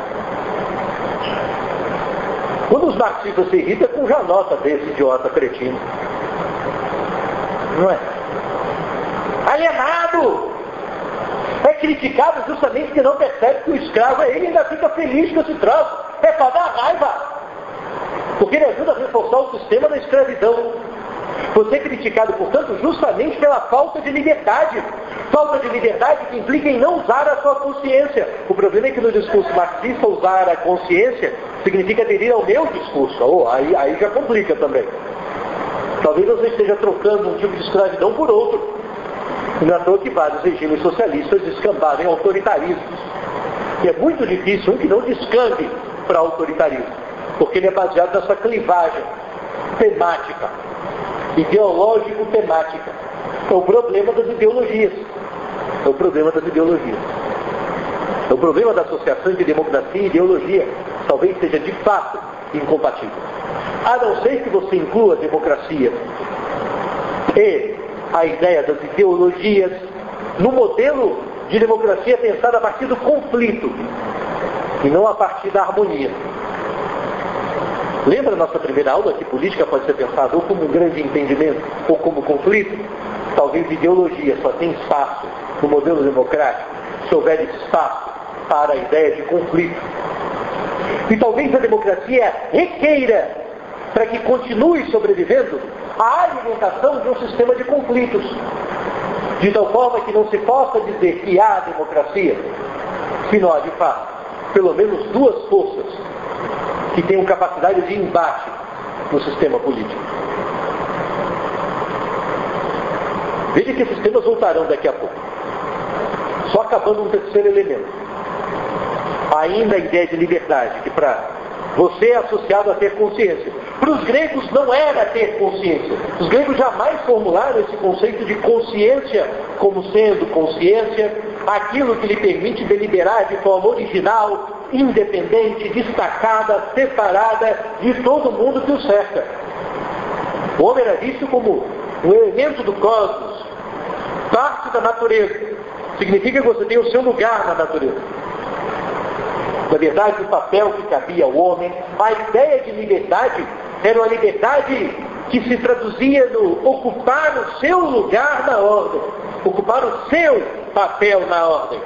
Quando os marxistas se irritam é com já nota desse idiota cretino. Não é? Alienado! É criticado justamente porque não percebe que o escravo é ele ainda fica feliz com esse troço. É para dar raiva. Porque ele ajuda a reforçar o sistema da escravidão. Você é criticado, portanto, justamente pela falta de liberdade. Falta de liberdade que implica em não usar a sua consciência. O problema é que no discurso marxista usar a consciência significa aderir ao meu discurso. Oh, aí, aí já complica também. Talvez você esteja trocando um tipo de escravidão por outro. Não é toa que vários regimes socialistas descambaram em autoritarismos. E é muito difícil um que não descambe para autoritarismo, porque ele é baseado nessa clivagem temática, ideológico-temática. É o problema das ideologias. É o problema das ideologias. É o problema da associação entre democracia e ideologia. Talvez seja de fato incompatível. A não ser que você inclua a democracia e a ideia das ideologias no modelo de democracia pensado a partir do conflito e não a partir da harmonia. Lembra nossa primeira aula que política pode ser pensada ou como um grande entendimento ou como conflito? Talvez ideologia só tem espaço no modelo democrático se houver espaço para a ideia de conflito. E talvez a democracia requeira, para que continue sobrevivendo, a alimentação de um sistema de conflitos. De tal forma que não se possa dizer que há democracia, se não há de fato pelo menos duas forças que tenham capacidade de embate no sistema político. Veja que esses temas voltarão daqui a pouco. Só acabando um terceiro elemento. Ainda a ideia de liberdade, que para você é associado a ter consciência. Para os gregos não era ter consciência. Os gregos jamais formularam esse conceito de consciência como sendo consciência, aquilo que lhe permite deliberar de forma original, independente, destacada, separada de todo mundo que o cerca. O homem era visto como um elemento do cosmos, parte da natureza. Significa que você tem o seu lugar na natureza. Na verdade, o papel que cabia ao homem, a ideia de liberdade era uma liberdade que se traduzia no ocupar o seu lugar na ordem, ocupar o seu papel na ordem.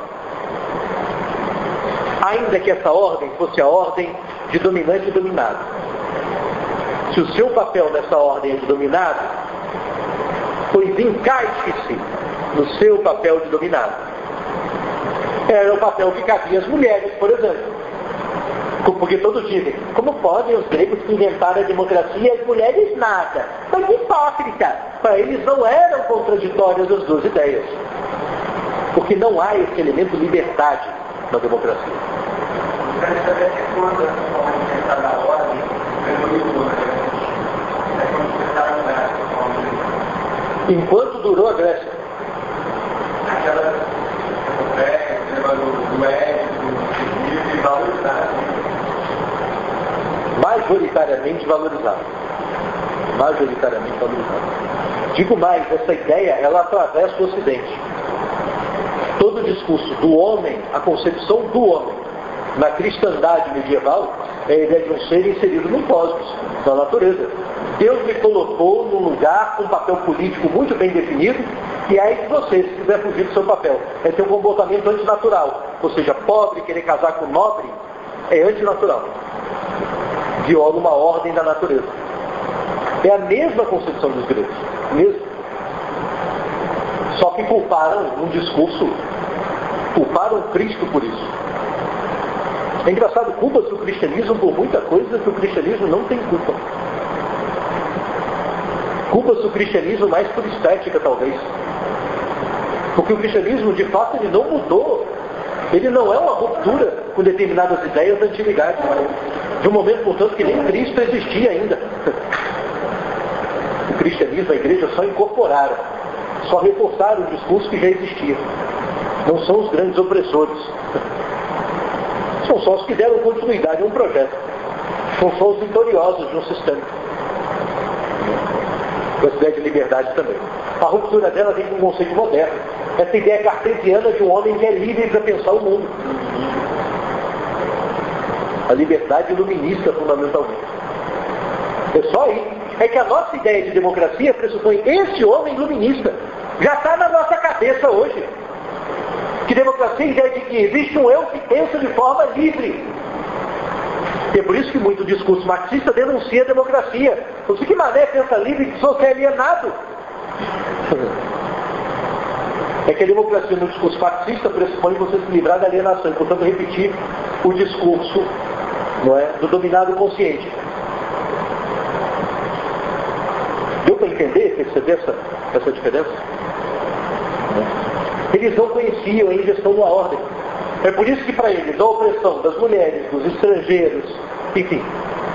Ainda que essa ordem fosse a ordem de dominante e dominado. Se o seu papel nessa ordem é de dominado, pois encaixe-se no seu papel de dominado. Era o papel que cabia às mulheres, por exemplo. Porque todos dizem, como podem os gregos inventar a democracia e as mulheres nada? Mas hipócrita! Para eles não eram contraditórias as duas ideias. Porque não há esse elemento liberdade na democracia. Enquanto durou a Grécia. Aquela do ético, do valorizar majoritariamente valorizado. Majoritariamente valorizado. Digo mais, essa ideia, ela atravessa o Ocidente. Todo o discurso do homem, a concepção do homem, na cristandade medieval, é a ideia de um ser inserido no cosmos, na natureza. Deus me colocou num lugar com um papel político muito bem definido, e aí você, se quiser fugir do seu papel, é ter um comportamento antinatural. Ou seja, pobre, querer casar com nobre, é antinatural viola uma ordem da natureza. É a mesma concepção dos gregos. Mesmo. Só que culparam um discurso, culparam Cristo por isso. É engraçado, culpa-se o cristianismo por muita coisa que o cristianismo não tem culpa. Culpa-se o cristianismo mais por estética, talvez. Porque o cristianismo, de fato, ele não mudou. Ele não é uma ruptura com determinadas ideias da antiguidade. De um momento, portanto, que nem Cristo existia ainda. O cristianismo, a igreja só incorporaram, só reforçaram o discurso que já existia. Não são os grandes opressores. São só os que deram continuidade a um projeto. São só os vitoriosos de um sistema. Com essa ideia de liberdade também. A ruptura dela vem com um conceito moderno. Essa ideia cartesiana de um homem que é livre para pensar o mundo a liberdade iluminista fundamentalmente. É só aí. É que a nossa ideia de democracia pressupõe esse homem iluminista. Já está na nossa cabeça hoje. Que democracia é a ideia de que existe um eu que pensa de forma livre. E é por isso que muito discurso marxista denuncia a democracia. Você que mané pensa livre que sou é alienado. É que a democracia no discurso marxista pressupõe você se livrar da alienação e, portanto, repetir o discurso não é? do dominado consciente. Deu para entender, perceber essa, essa diferença? Eles não conheciam a ingestão da ordem. É por isso que para eles a opressão das mulheres, dos estrangeiros, enfim,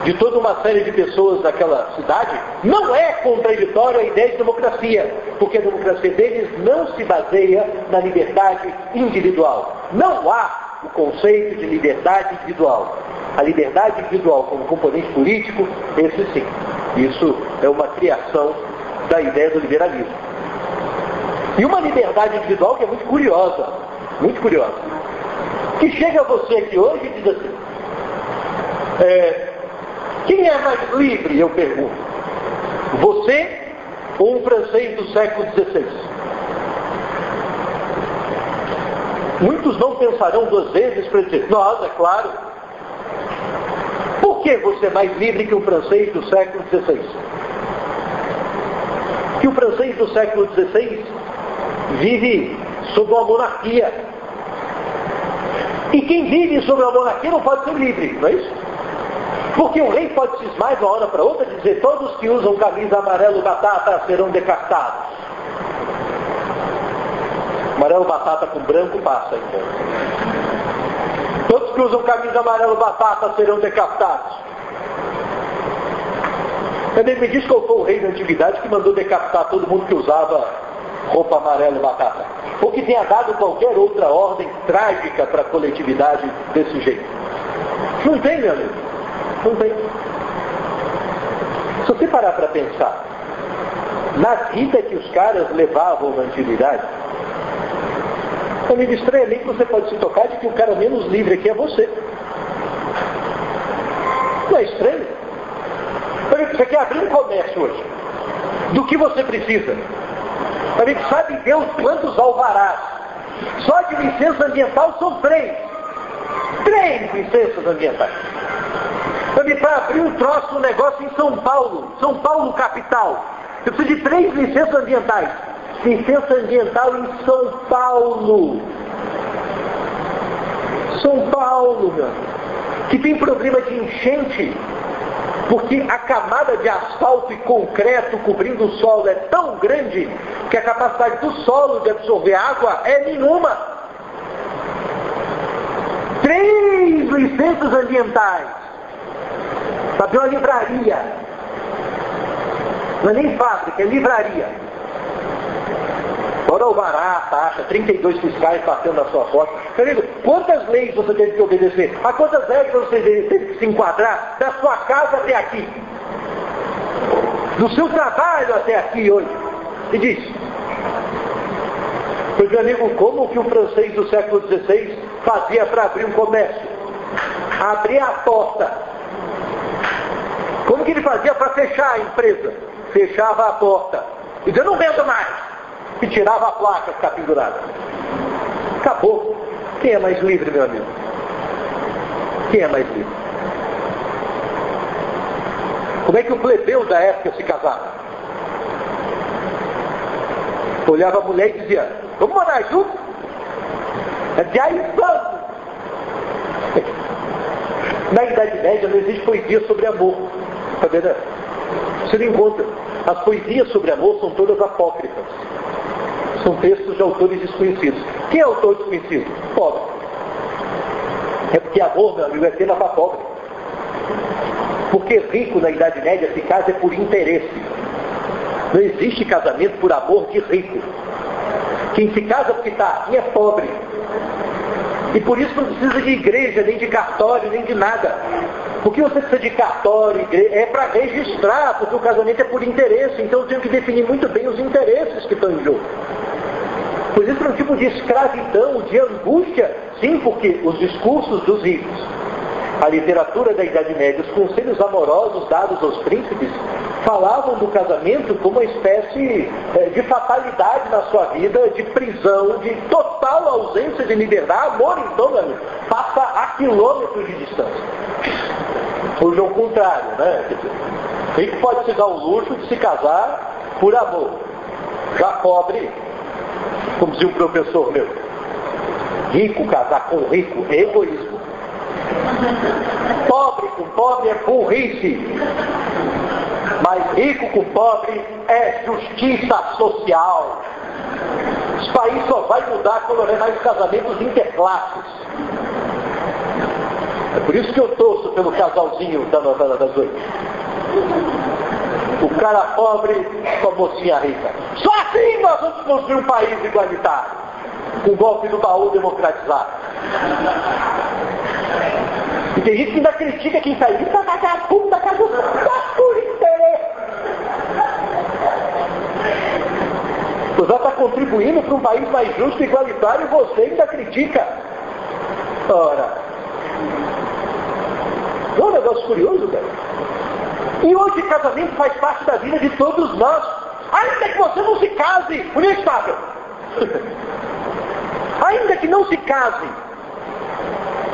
de toda uma série de pessoas daquela cidade, não é contraditória a ideia de democracia, porque a democracia deles não se baseia na liberdade individual. Não há o conceito de liberdade individual. A liberdade individual como componente político, esse sim. Isso é uma criação da ideia do liberalismo. E uma liberdade individual que é muito curiosa, muito curiosa, que chega a você aqui hoje e diz assim, é, é mais livre, eu pergunto? Você ou um francês do século XVI? Muitos não pensarão duas vezes para dizer, nós, é claro. Por que você é mais livre que um francês do século XVI? Que o francês do século XVI vive sob uma monarquia. E quem vive sob uma monarquia não pode ser livre, não é isso? Porque o rei pode cismar de uma hora para outra dizer todos que usam camisa amarelo batata serão decapitados. Amarelo batata com branco passa então. Todos que usam camisa amarelo batata serão decapitados. Também me diz qual foi o rei da antiguidade que mandou decapitar todo mundo que usava roupa amarelo batata. Ou que tenha dado qualquer outra ordem trágica para a coletividade desse jeito. Não tem, meu amigo. Não tem. Se você parar para pensar, na vida que os caras levavam na antiguidade, amigo, estranhamente você pode se tocar de que o cara menos livre aqui é você. Não é estranho? Você quer abrir um comércio hoje. Do que você precisa? Amigo, sabe Deus quantos alvarás? Só de licença ambiental são três. Três licenças ambientais. Sabe, para abrir um troço, um negócio em São Paulo, São Paulo capital, eu preciso de três licenças ambientais. Licença ambiental em São Paulo. São Paulo, meu. Que tem problema de enchente, porque a camada de asfalto e concreto cobrindo o solo é tão grande que a capacidade do solo de absorver água é nenhuma. Três licenças ambientais abrir uma livraria. Não é nem fábrica, é livraria. Fora o vará, taxa, 32 fiscais batendo na sua porta. Querido, quantas leis você teve que obedecer? A quantas regras você teve que se enquadrar da sua casa até aqui? Do seu trabalho até aqui hoje? E diz, meu amigo, como que o francês do século XVI fazia para abrir um comércio? Abria a porta como que ele fazia para fechar a empresa? Fechava a porta. E dizia, não vendo mais. E tirava a placa que está pendurada. Acabou. Quem é mais livre, meu amigo? Quem é mais livre? Como é que o plebeu da época se casava? Olhava a mulher e dizia, vamos morar? É de aí! Na Idade Média não existe poesia sobre amor. Tá Você não encontra. As poesias sobre amor são todas apócrifas. São textos de autores desconhecidos. Quem é autor desconhecido? Pobre. É porque amor, meu amigo, é tema para pobre. Porque rico na Idade Média se casa é por interesse. Não existe casamento por amor de rico. Quem se casa porque está aqui é pobre. E por isso não precisa de igreja, nem de cartório, nem de nada. O que você precisa de cartório, igreja, é para registrar, porque o casamento é por interesse, então eu tenho que definir muito bem os interesses que estão em jogo. Pois isso é um tipo de escravidão, de angústia, sim, porque os discursos dos ricos a literatura da Idade Média, os conselhos amorosos dados aos príncipes, falavam do casamento como uma espécie é, de fatalidade na sua vida, de prisão, de total ausência de liberdade. Amor, então, meu amigo, passa a quilômetros de distância. Hoje é o contrário, né? Rico pode se dar o luxo de se casar por amor. Já pobre, como dizia um professor meu, rico casar com rico é egoísmo. Pobre com pobre é burrice. Mas rico com pobre é justiça social. Esse país só vai mudar quando houver mais casamentos interclasses. É por isso que eu torço pelo casalzinho da novela das oito. O cara pobre com a mocinha rica. Só assim nós vamos construir um país igualitário. O golpe do baú democratizado. E tem gente que ainda critica quem faz isso, a vagabunda, casa por interesse. Você está contribuindo para um país mais justo e igualitário e você ainda critica. Ora, não é um negócio curioso, velho. E hoje casamento faz parte da vida de todos nós. Ainda que você não se case, união estável. Ainda que não se case,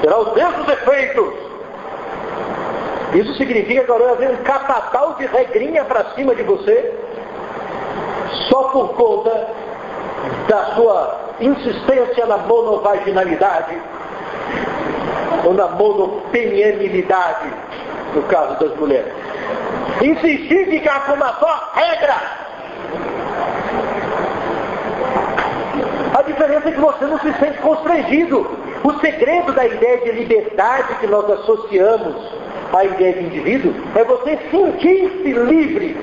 terá os mesmos efeitos. Isso significa que agora haver um capatal de regrinha para cima de você, só por conta da sua insistência na monovaginalidade, ou na monopenianilidade, no caso das mulheres. Insistir ficar com uma só regra. A diferença é que você não se sente constrangido. O segredo da ideia de liberdade que nós associamos à ideia de indivíduo é você sentir-se livre,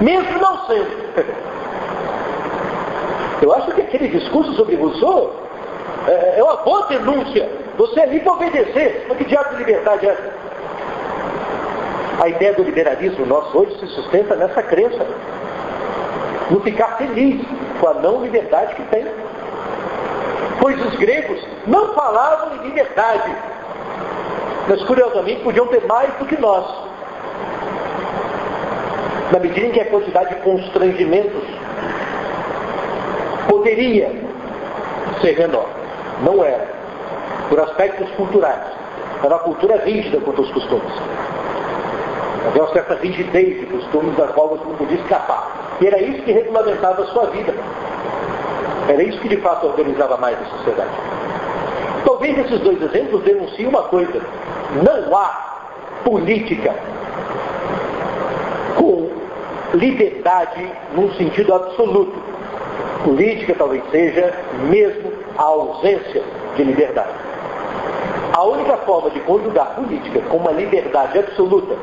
mesmo não sendo. Eu acho que aquele discurso sobre Rousseau é, é uma boa denúncia. Você é livre para obedecer. Mas que diabo de liberdade é essa? A ideia do liberalismo nosso hoje se sustenta nessa crença. No ficar feliz com a não liberdade que tem. Pois os gregos não falavam em liberdade. Mas curiosamente podiam ter mais do que nós. Na medida em que a quantidade de constrangimentos poderia ser menor. Não era. Por aspectos culturais. Era uma cultura rígida quanto aos costumes. Havia uma certa rigidez de costumes das qual você não podia escapar. E era isso que regulamentava a sua vida. Era isso que de fato organizava mais a sociedade. Talvez esses dois exemplos denunciem uma coisa. Não há política com liberdade num sentido absoluto. Política talvez seja mesmo a ausência de liberdade. A única forma de conjugar política com uma liberdade absoluta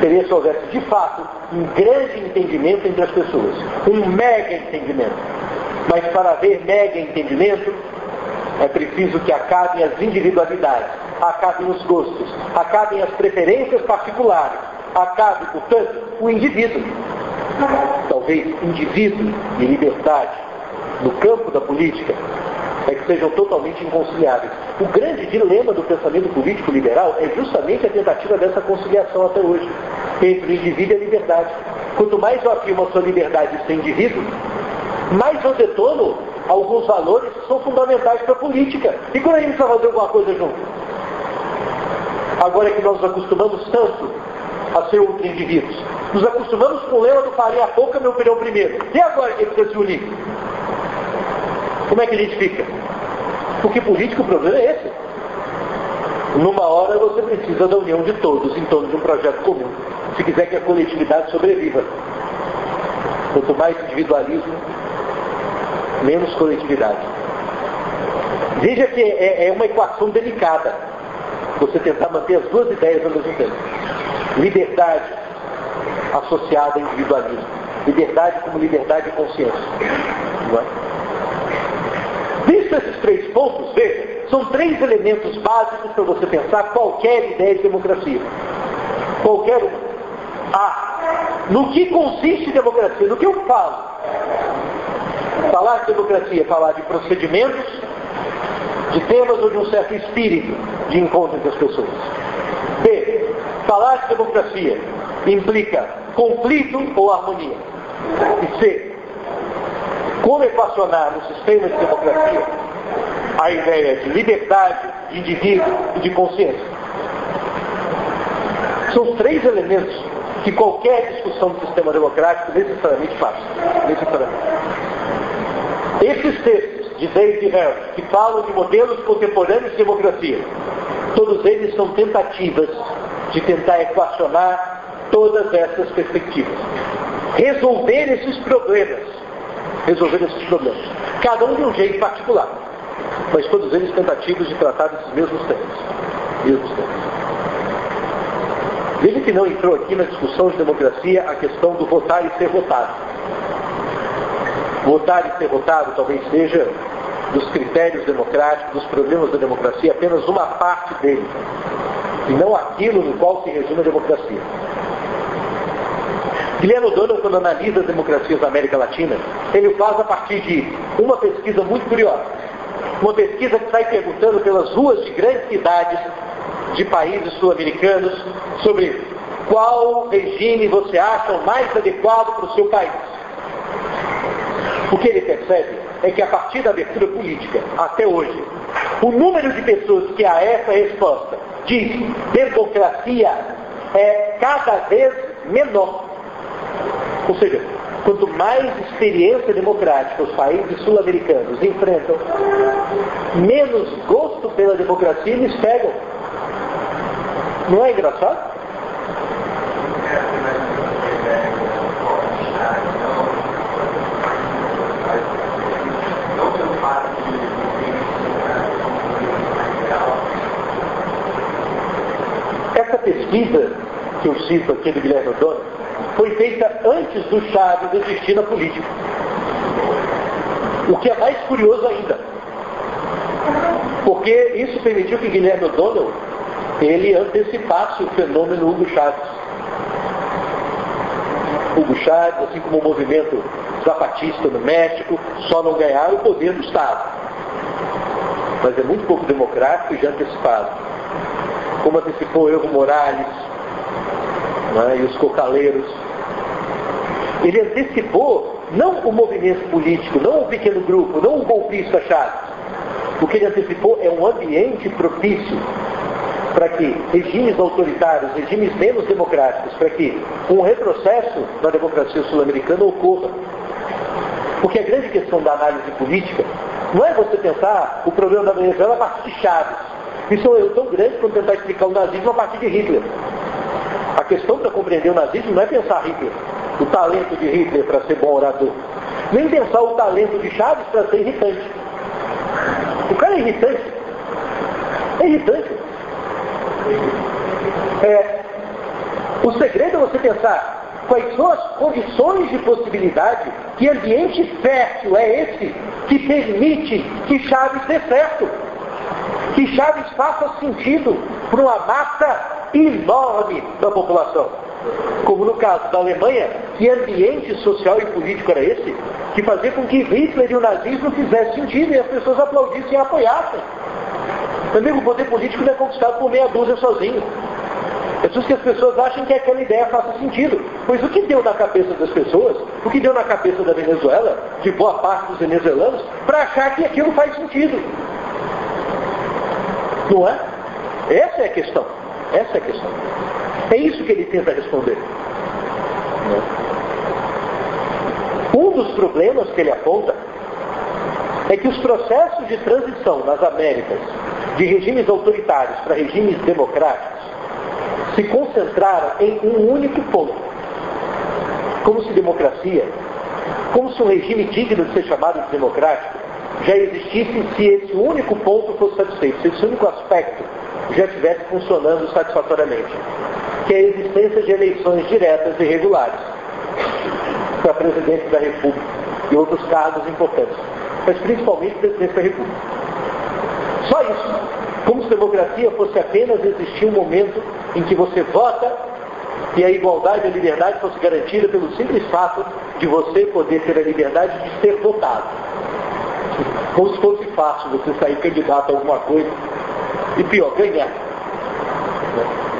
seria se houvesse de fato um grande entendimento entre as pessoas, um mega entendimento. Mas para haver mega entendimento, é preciso que acabem as individualidades, acabem os gostos, acabem as preferências particulares, acabe, portanto, o indivíduo. Talvez indivíduo e liberdade no campo da política é que sejam totalmente inconciliáveis. O grande dilema do pensamento político liberal é justamente a tentativa dessa conciliação até hoje, entre o indivíduo e a liberdade. Quanto mais eu afirmo a sua liberdade de ser indivíduo, mais eu detono alguns valores que são fundamentais para a política. E quando a gente precisa fazer alguma coisa junto? Agora que nós nos acostumamos tanto a ser outros indivíduos, nos acostumamos com o lema do farinha pouca, meu pirão primeiro. E agora que precisa se unir? Como é que a gente fica? Porque político o problema é esse. Numa hora você precisa da união de todos em torno de um projeto comum. Se quiser que a coletividade sobreviva. Quanto mais individualismo, menos coletividade. Veja que é, é uma equação delicada você tentar manter as duas ideias ao mesmo tempo. Liberdade associada a individualismo. Liberdade como liberdade de consciência. Não é? Visto esses três pontos, veja, são três elementos básicos para você pensar qualquer ideia de democracia. Qualquer uma. Ah, no que consiste democracia? No que eu falo? Falar de democracia é falar de procedimentos, de temas ou de um certo espírito de encontro entre as pessoas. B. Falar de democracia implica conflito ou harmonia. E C como equacionar no sistema de democracia a ideia de liberdade, de indivíduo e de consciência. São três elementos que qualquer discussão do sistema democrático necessariamente faz. Necessariamente. Esses textos de David Harris, que falam de modelos contemporâneos de democracia, todos eles são tentativas de tentar equacionar todas essas perspectivas. Resolver esses problemas. Resolver esses problemas. Cada um de um jeito particular. Mas todos eles tentativas de tratar desses mesmos temas. Mesmos temas. Veja que não entrou aqui na discussão de democracia a questão do votar e ser votado. Votar e ser votado talvez seja dos critérios democráticos, dos problemas da democracia, apenas uma parte dele, e não aquilo no qual se resume a democracia. Guilherme O'Donnell, quando analisa as democracias da América Latina, ele faz a partir de uma pesquisa muito curiosa. Uma pesquisa que sai perguntando pelas ruas de grandes cidades de países sul-americanos sobre qual regime você acha mais adequado para o seu país. O que ele percebe é que a partir da abertura política até hoje, o número de pessoas que a essa resposta diz democracia é cada vez menor. Ou seja, quanto mais experiência democrática os países sul-americanos enfrentam, menos gosto pela democracia eles pegam. Não é engraçado? Que eu cito aqui do Guilherme O'Donnell foi feita antes do Chaves existir na política. O que é mais curioso ainda. Porque isso permitiu que Guilherme O'Donnell ele antecipasse o fenômeno Hugo Chávez. Hugo Chávez, assim como o movimento zapatista no México, só não ganharam o poder do Estado. Mas é muito pouco democrático e já antecipado. Como antecipou Evo Morales né, e os cocaleiros. Ele antecipou não o movimento político, não o pequeno grupo, não o golpista Chávez. O que ele antecipou é um ambiente propício para que regimes autoritários, regimes menos democráticos, para que um retrocesso na democracia sul-americana ocorra. Porque a grande questão da análise política não é você pensar o problema da Venezuela a partir de Chaves. Isso é tão grande quando tentar explicar o nazismo a partir de Hitler. A questão para compreender o nazismo não é pensar Hitler, o talento de Hitler para ser bom orador, nem pensar o talento de Chaves para ser irritante. O cara é irritante. É irritante. É, o segredo é você pensar quais são as condições de possibilidade, que ambiente fértil é esse que permite que Chaves dê certo, que Chaves faça sentido para uma massa enorme da população. Como no caso da Alemanha, que ambiente social e político era esse? Que fazia com que Hitler e o nazismo fizessem sentido e as pessoas aplaudissem e apoiassem. Também o poder político não é conquistado por meia dúzia sozinho. É preciso que as pessoas achem que aquela ideia faça sentido. Pois o que deu na cabeça das pessoas, o que deu na cabeça da Venezuela, de boa parte dos venezuelanos, para achar que aquilo faz sentido. Não é? Essa é a questão. Essa é a questão. É isso que ele tenta responder. Um dos problemas que ele aponta é que os processos de transição nas Américas de regimes autoritários para regimes democráticos se concentraram em um único ponto. Como se democracia, como se um regime digno de ser chamado de democrático, já existisse se esse único ponto fosse satisfeito, se esse único aspecto já estivesse funcionando satisfatoriamente, que é a existência de eleições diretas e regulares para presidente da República e outros cargos importantes, mas principalmente presidente da República. Só isso. Como se democracia fosse apenas existir um momento em que você vota e a igualdade e a liberdade fosse garantida pelo simples fato de você poder ter a liberdade de ser votado. Como se fosse fácil você sair candidato a alguma coisa e pior, ganhar.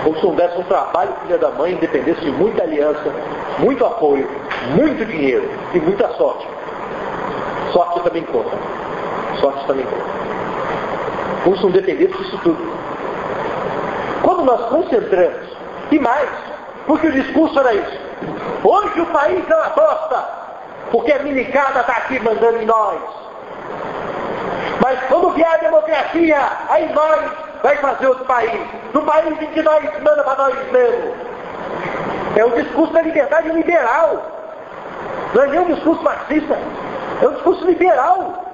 Como se não desse um trabalho filha da mãe, dependesse de muita aliança, muito apoio, muito dinheiro e muita sorte. Sorte também conta. Sorte também conta. Como se não dependesse disso tudo. Quando nós concentramos, e mais, porque o discurso era isso. Hoje o país é uma bosta, porque a milicada está aqui mandando em nós. Mas quando vier a democracia, aí nós vai fazer outro país. No país em que nós manda para nós mesmos. É o discurso da liberdade liberal. Não é nem um discurso marxista. É um discurso liberal.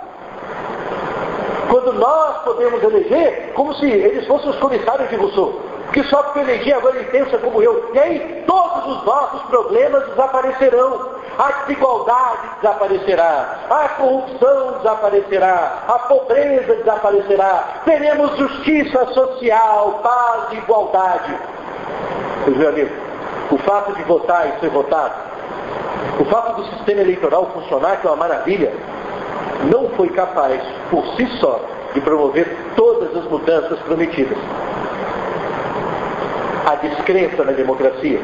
Quando nós podemos eleger como se eles fossem os comissários de Rousseau. Que só porque eu elegi agora ele pensa como eu. E aí todos os nossos problemas desaparecerão. A desigualdade desaparecerá, a corrupção desaparecerá, a pobreza desaparecerá, teremos justiça social, paz e igualdade. Meus amigos, o fato de votar e ser votado, o fato do sistema eleitoral funcionar, que é uma maravilha, não foi capaz, por si só, de promover todas as mudanças prometidas. A descrença na democracia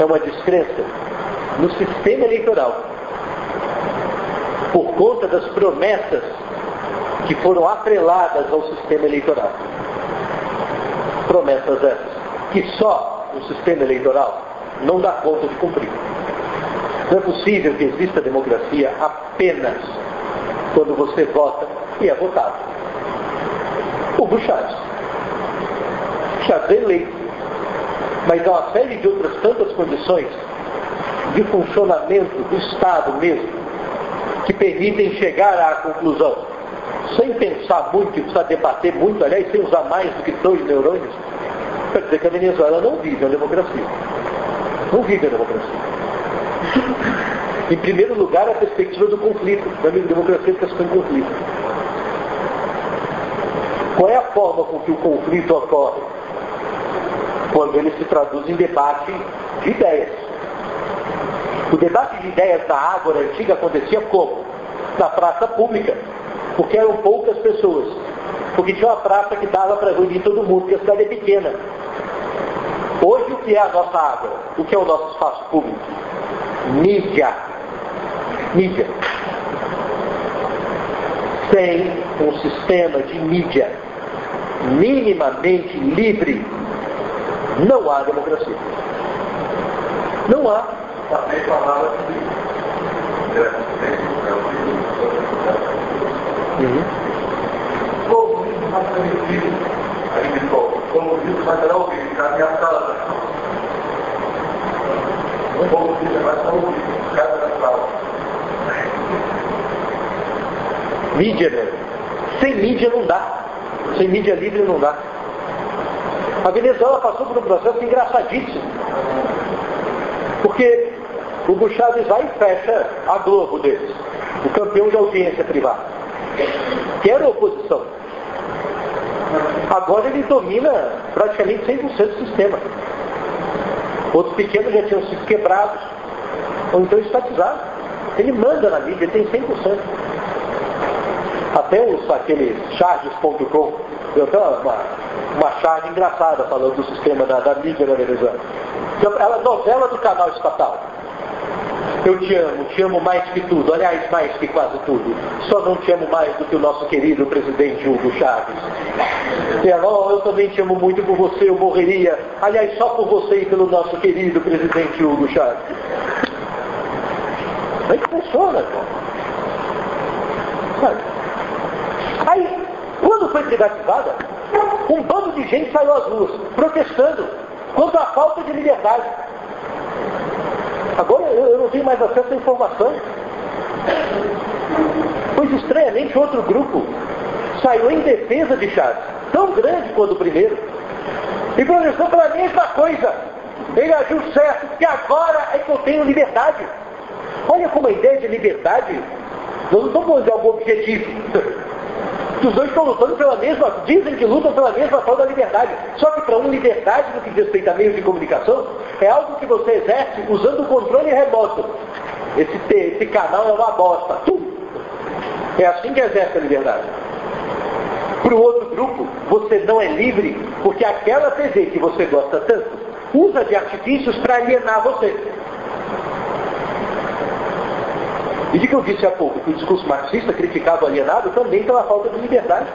é uma descrença no sistema eleitoral, por conta das promessas que foram atreladas ao sistema eleitoral. Promessas essas que só o sistema eleitoral não dá conta de cumprir. Não é possível que exista democracia apenas quando você vota e é votado. O Buchares. Chaves é eleito. Mas há uma série de outras tantas condições de funcionamento do Estado mesmo, que permitem chegar à conclusão, sem pensar muito e precisar debater muito, aliás, sem usar mais do que dois neurônios, quer dizer que a Venezuela não vive a democracia. Não vive a democracia. Em primeiro lugar, a perspectiva do conflito. Da democracia é questão de conflito. Qual é a forma com que o conflito ocorre? Quando ele se traduz em debate de ideias. O debate de ideias da Ágora antiga acontecia como? Na praça pública, porque eram poucas pessoas. Porque tinha uma praça que dava para reunir todo mundo, porque a cidade é pequena. Hoje o que é a nossa Ágora? O que é o nosso espaço público? Mídia. Mídia. Sem um sistema de mídia minimamente livre, não há democracia. Não há também falava de uhum. comunismo mais permitido. Aí ele falou, comunismo mais será ouvido, está ameaçado. O comunismo mais será ouvido, cada sala. Mídia, né? Sem mídia não dá. Sem mídia livre não dá. A Venezuela passou por um processo engraçadíssimo. Porque o Buchaves vai e fecha a Globo deles, o campeão de audiência privada, que era oposição. Agora ele domina praticamente 100% do sistema. Outros pequenos já tinham sido quebrados, ou então estatizados. Ele manda na mídia, ele tem 100%. Até os, aquele charges.com, deu até uma, uma charge engraçada falando do sistema da, da mídia na Venezuela. Ela novela do canal estatal. Eu te amo, te amo mais que tudo, aliás, mais que quase tudo. Só não te amo mais do que o nosso querido presidente Hugo Chaves. E ela, oh, eu também te amo muito por você, eu morreria. Aliás, só por você e pelo nosso querido presidente Hugo Chaves. Aí funciona, cara. Aí, quando foi privatizada, um bando de gente saiu às ruas, protestando contra a falta de liberdade. Agora eu não tenho mais acesso à informação. Pois estranhamente outro grupo saiu em defesa de Chaves, tão grande quanto o primeiro, e protestou pela mesma coisa. Ele agiu certo, porque agora é que eu tenho liberdade. Olha como a ideia de liberdade, nós não estamos falando de algum objetivo. Os dois estão lutando pela mesma, dizem que lutam pela mesma tal da liberdade. Só que para um liberdade no que diz respeito a meios de comunicação é algo que você exerce usando o controle remoto. Esse, esse canal é uma bosta. É assim que exerce a liberdade. Para o outro grupo, você não é livre porque aquela TV que você gosta tanto usa de artifícios para alienar você. E de que eu disse há pouco que o discurso marxista criticava o alienado também pela falta de liberdade.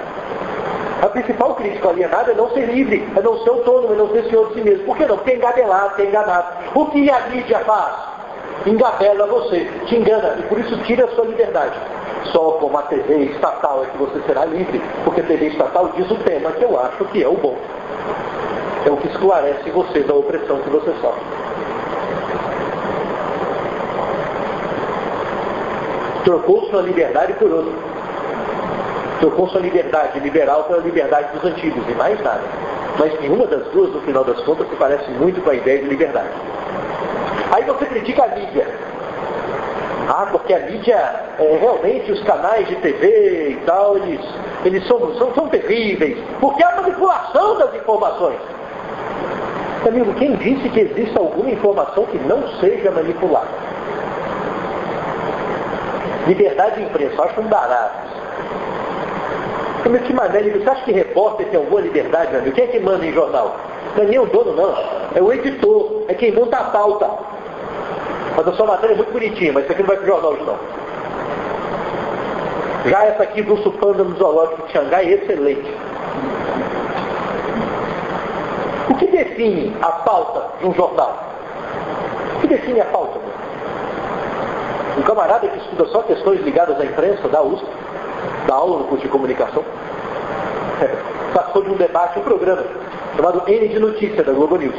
A principal crítica ao alienado é não ser livre, é não ser autônomo, é não ser senhor de si mesmo. Por que não? Porque é engadelado, porque é enganado. O que a mídia faz? engabela você, te engana e por isso tira a sua liberdade. Só como a TV estatal é que você será livre, porque a TV estatal diz o tema que eu acho que é o bom. É o que esclarece você da opressão que você sofre. Trocou sua liberdade por outra. Trocou sua liberdade liberal pela liberdade dos antigos e mais nada. Mas nenhuma das duas, no final das contas, se parece muito com a ideia de liberdade. Aí você critica a mídia. Ah, porque a mídia, é, realmente os canais de TV e tal, eles, eles são, são, são terríveis. Porque há manipulação das informações. Amigo, quem disse que existe alguma informação que não seja manipulada? Liberdade de imprensa, eu acho um barato. Como que mané, você acha que repórter tem alguma liberdade, meu amigo? Quem é que manda em jornal? Não é nem o dono, não. É o editor, é quem monta a pauta. Mas a sua matéria é muito bonitinha, mas isso aqui não vai para o jornal hoje não. Já essa aqui do Supanda no Zoológico de Xangai é excelente. O que define a pauta de um jornal? O que define a pauta? Um camarada que estuda só questões ligadas à imprensa, da USP, da aula no curso de comunicação, passou de um debate, um programa, chamado N de Notícia, da Globo News.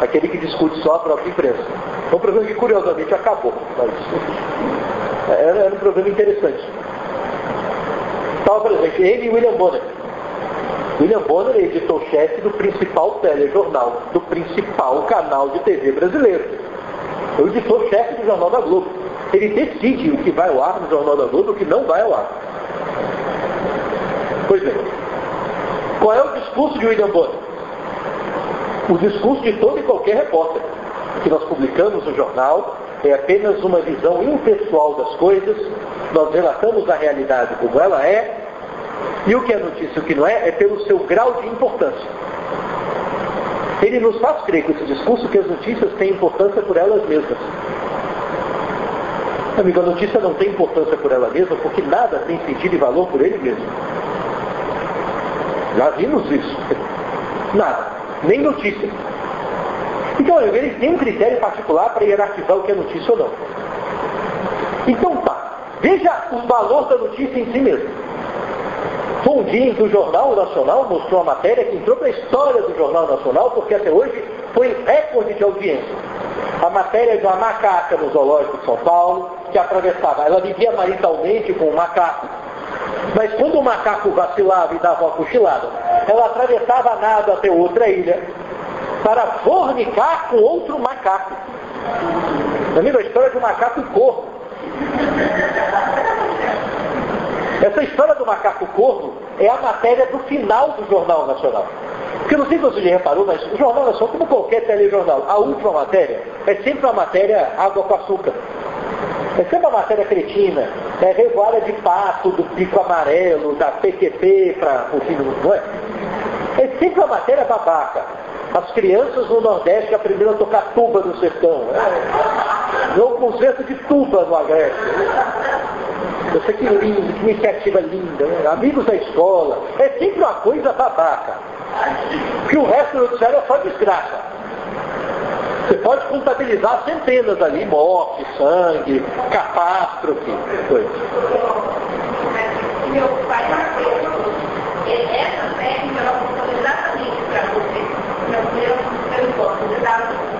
Aquele que discute só a própria imprensa. É um programa que curiosamente acabou. Mas era, era um programa interessante. Estava, por exemplo, ele e William Bonner. William Bonner é editor-chefe do principal telejornal, do principal canal de TV brasileiro. É o editor-chefe do Jornal da Globo. Ele decide o que vai ao ar no Jornal da Globo e o que não vai ao ar. Pois bem, qual é o discurso de William Bonner? O discurso de todo e qualquer repórter que nós publicamos no jornal é apenas uma visão impessoal das coisas, nós relatamos a realidade como ela é, e o que é notícia e o que não é, é pelo seu grau de importância. Ele nos faz crer com esse discurso que as notícias têm importância por elas mesmas. Amigo, a notícia não tem importância por ela mesma porque nada tem sentido e valor por ele mesmo. Já vimos isso. Nada. Nem notícia. Então, ele tem um critério particular para hierarquizar o que é notícia ou não. Então tá. Veja o valor da notícia em si mesmo. Foi um dia em que o Jornal Nacional mostrou uma matéria que entrou para a história do Jornal Nacional, porque até hoje foi recorde de audiência. A matéria de uma macaca no zoológico de São Paulo, que atravessava, ela vivia maritalmente com um macaco. Mas quando o macaco vacilava e dava uma cochilada, ela atravessava nada até outra ilha para fornicar com outro macaco. Amigo, a história de um macaco corvo. Essa história do macaco corvo é a matéria do final do Jornal Nacional. Porque não sei se você já reparou, mas o Jornal Nacional, como qualquer telejornal, a última matéria é sempre uma matéria água com açúcar. É sempre uma matéria cretina. É revoada de pato, do pico amarelo, da PQP para o fim não é? É sempre uma matéria babaca. As crianças no Nordeste aprenderam a tocar tuba no sertão. É. Um concerto de tuba no Agreste. Você que lindo, que iniciativa linda. Né? Amigos da escola. É sempre uma coisa babaca. Que o resto do noticiário é só desgraça. Você pode contabilizar centenas ali, morte, sangue, catástrofe, coisa. Meu pai essa técnica ela funciona exatamente para você. Não, eu não importa, você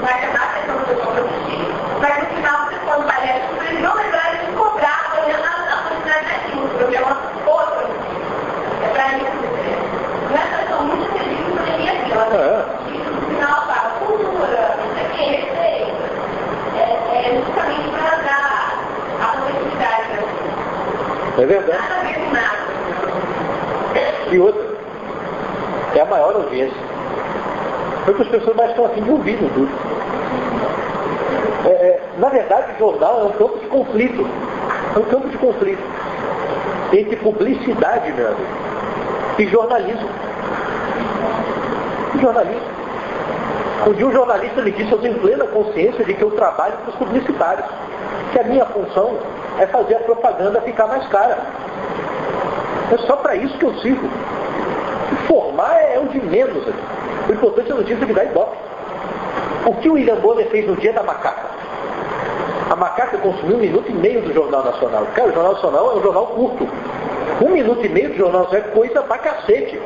vai chamar a atenção do seu objetivo. Mas no final, você quando parece que eles vão lembrar de cobrar, olhando a quantidade daquilo, porque é uma outra. É para isso. Não é só muito feliz por ele aqui, ó. Isso no final, a cultura, isso aqui, respeito. É, é justamente para dar a possibilidade. Né? É verdade. E outra, é a maior audiência. Porque as pessoas mais estão afim de ouvir no tudo. É, é, na verdade, o jornal é um campo de conflito. É um campo de conflito. Entre publicidade, meu amigo, e jornalismo. E jornalismo. Um dia um jornalista me disse, eu tenho plena consciência de que eu trabalho para os publicitários. Que a minha função é fazer a propaganda ficar mais cara. É só para isso que eu sirvo. Informar é o de menos. O importante é notícia que dá ibope. O que o William Bonner fez no dia da macaca? A A macaca consumiu um minuto e meio do Jornal Nacional. Cara, o Jornal Nacional é um jornal curto. Um minuto e meio do Jornal Nacional é coisa pra cacete.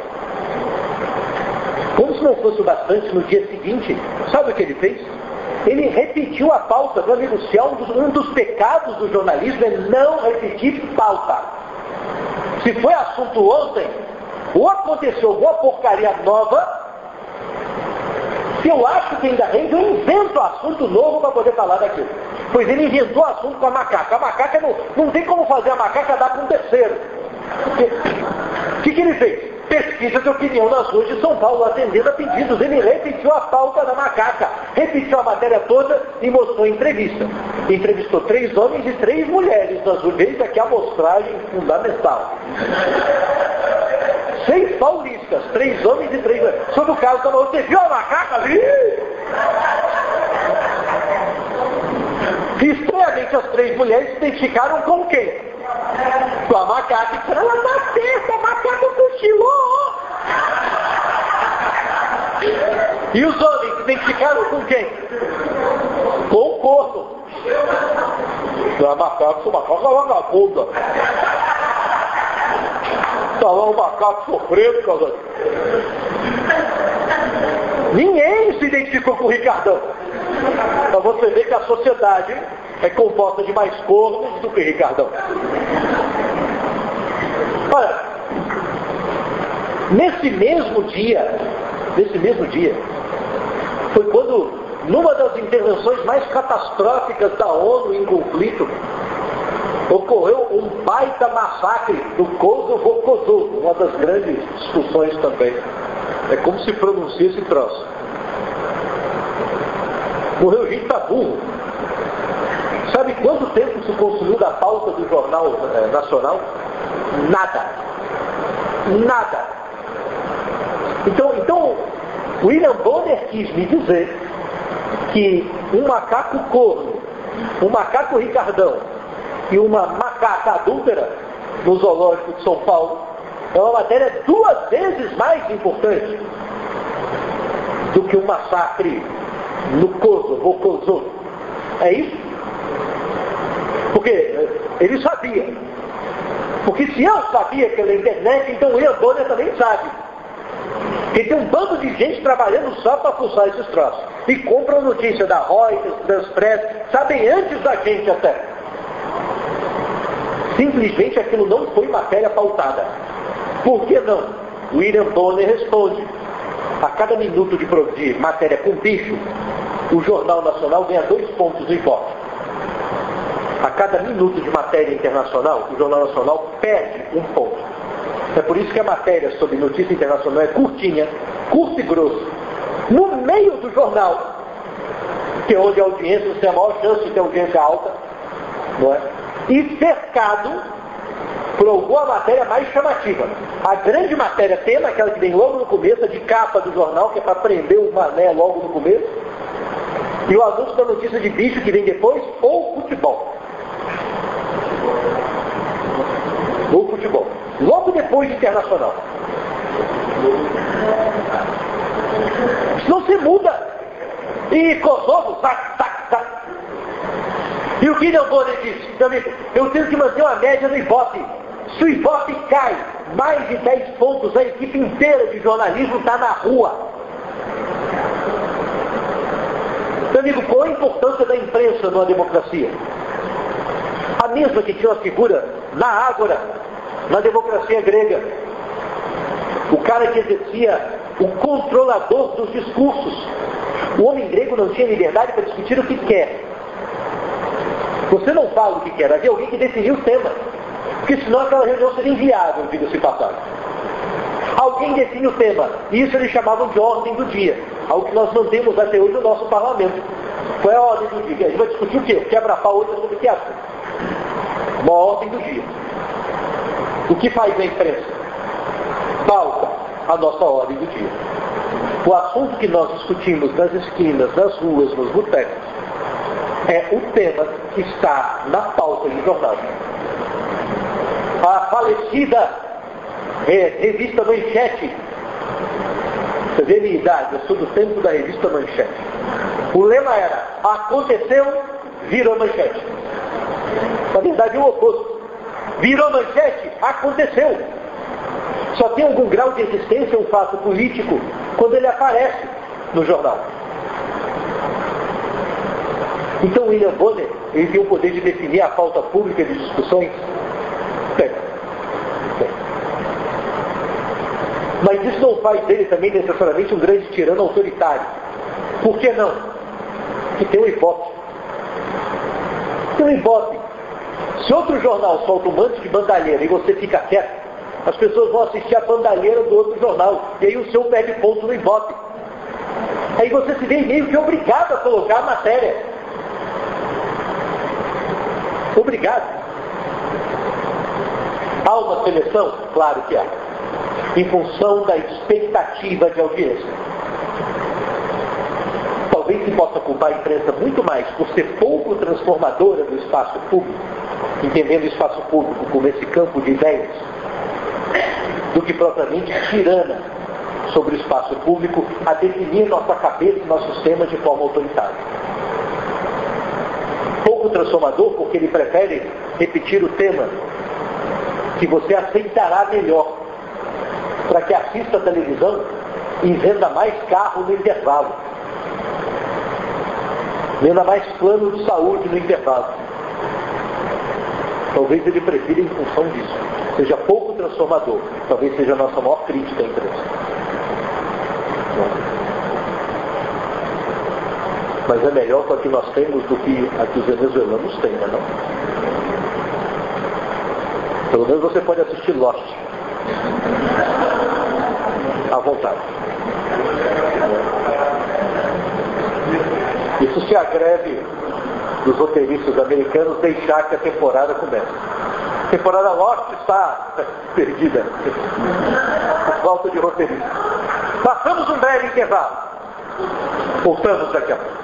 Como se não fosse o bastante, no dia seguinte, sabe o que ele fez? Ele repetiu a pauta, meu amigo Cial, um dos, um dos pecados do jornalismo é não repetir pauta. Se foi assunto ontem, ou aconteceu alguma porcaria nova, se eu acho que ainda rende, eu invento assunto novo para poder falar daquilo. Pois ele inventou assunto com a macaca. A macaca não, não tem como fazer a macaca dar para um terceiro. O que, que ele fez? Pesquisa de opinião nas ruas de São Paulo, atendendo a pedidos. Ele repetiu a pauta da macaca, repetiu a matéria toda e mostrou entrevista. Entrevistou três homens e três mulheres nas ruas. Veja aqui a amostragem fundamental. Seis paulistas, três homens e três mulheres. Sobre o caso da você viu a macaca ali? Estranhamente as três mulheres se identificaram com quem? Com a macaca. Ela tá certa, a macaca cochilou. E os homens se identificaram com quem? Com o corno. A macaca, macaco é vagabunda. Está lá o macaco sofrendo disso. Ninguém se identificou com o Ricardão. Então você vê que a sociedade é composta de mais cornos do que Ricardão. Olha, nesse mesmo dia, nesse mesmo dia, foi quando, numa das intervenções mais catastróficas da ONU em conflito, ocorreu um baita massacre do Kosovo Kosovo, uma das grandes discussões também. É como se pronuncia esse troço. Morreu gente pra burro. Sabe quanto tempo se consumiu da pauta do Jornal eh, Nacional? Nada. Nada. Então, então, William Bonner quis me dizer que um macaco corno, um macaco ricardão e uma macaca adúltera no zoológico de São Paulo é uma matéria duas vezes mais importante do que um massacre no Kosovo, Kosovo. É isso? Porque eh, ele sabia. Porque se eu sabia pela internet, então Ian Bonner também sabe. Que tem um bando de gente trabalhando só para fuçar esses troços. E compram notícia da Reuters, da Express, sabem antes da gente até. Simplesmente aquilo não foi matéria pautada. Por que não? William Bonner responde. A cada minuto de produzir matéria com bicho, o Jornal Nacional ganha dois pontos em voto. A cada minuto de matéria internacional, o Jornal Nacional perde um ponto. É por isso que a matéria sobre notícia internacional é curtinha, curto e grosso. No meio do jornal, que é onde a audiência tem a maior chance de ter audiência alta, não é? e cercado por alguma matéria mais chamativa. A grande matéria tema, aquela que vem logo no começo, a de capa do jornal, que é para prender o mané logo no começo, e o anúncio da notícia de bicho que vem depois, ou futebol. Ou futebol. Logo depois de internacional. Senão você muda. E Kosovo, tac, tac, tac. E o Guilherme Bonner disse, eu tenho que manter uma média no Ibope. Se o Ibope cai mais de 10 pontos, a equipe inteira de jornalismo está na rua. Meu amigo, qual a importância da imprensa numa democracia? A mesma que tinha uma figura na Ágora, na democracia grega. O cara que exercia o controlador dos discursos. O homem grego não tinha liberdade para discutir o que quer. Você não fala o que quer, havia alguém que definiu o tema. Porque senão aquela reunião seria inviável, diga-se passagem. Alguém define o tema. E isso eles chamavam de ordem do dia. Algo que nós mantemos até hoje no nosso parlamento. Qual é a ordem do dia? A gente vai discutir o quê? Quebra-pau hoje sobre que assunto? Uma ordem do dia. O que faz a imprensa? Pauta a nossa ordem do dia. O assunto que nós discutimos nas esquinas, nas ruas, nos botecos, é o tema que está na pauta do jornal. A falecida é, revista Manchete, você vê a minha idade, eu sou do tempo da revista Manchete. O lema era, aconteceu, virou manchete. Na verdade, o oposto. Virou manchete, aconteceu. Só tem algum grau de existência um fato político quando ele aparece no jornal. Então William Bonner, ele tem o poder de definir a pauta pública de discussões? Tem. Tem. Mas isso não faz dele também necessariamente um grande tirano autoritário. Por que não? Que tem um ibope. Tem um ibope. Se outro jornal solta um manto de bandalheira e você fica quieto, as pessoas vão assistir a bandalheira do outro jornal. E aí o seu perde ponto no ibope. Aí você se vê meio que obrigado a colocar a matéria. Obrigado. Há uma seleção? Claro que há. Em função da expectativa de audiência. Talvez se possa culpar a imprensa muito mais por ser pouco transformadora do espaço público, entendendo o espaço público como esse campo de ideias, do que propriamente tirana sobre o espaço público a definir nossa cabeça e nosso sistema de forma autoritária. Pouco transformador porque ele prefere repetir o tema que você aceitará melhor para que assista a televisão e venda mais carro no intervalo. Venda mais plano de saúde no intervalo. Talvez ele prefira em função disso. Seja pouco transformador. Talvez seja a nossa maior crítica à imprensa. Mas é melhor com a que nós temos do que a que os venezuelanos têm, não é não? Pelo menos você pode assistir Lost. À vontade. Isso se a greve dos roteiristas americanos deixar que a temporada comece. A temporada Lost está perdida. Falta de roteiristas. Passamos um breve intervalo. Voltamos daqui a pouco.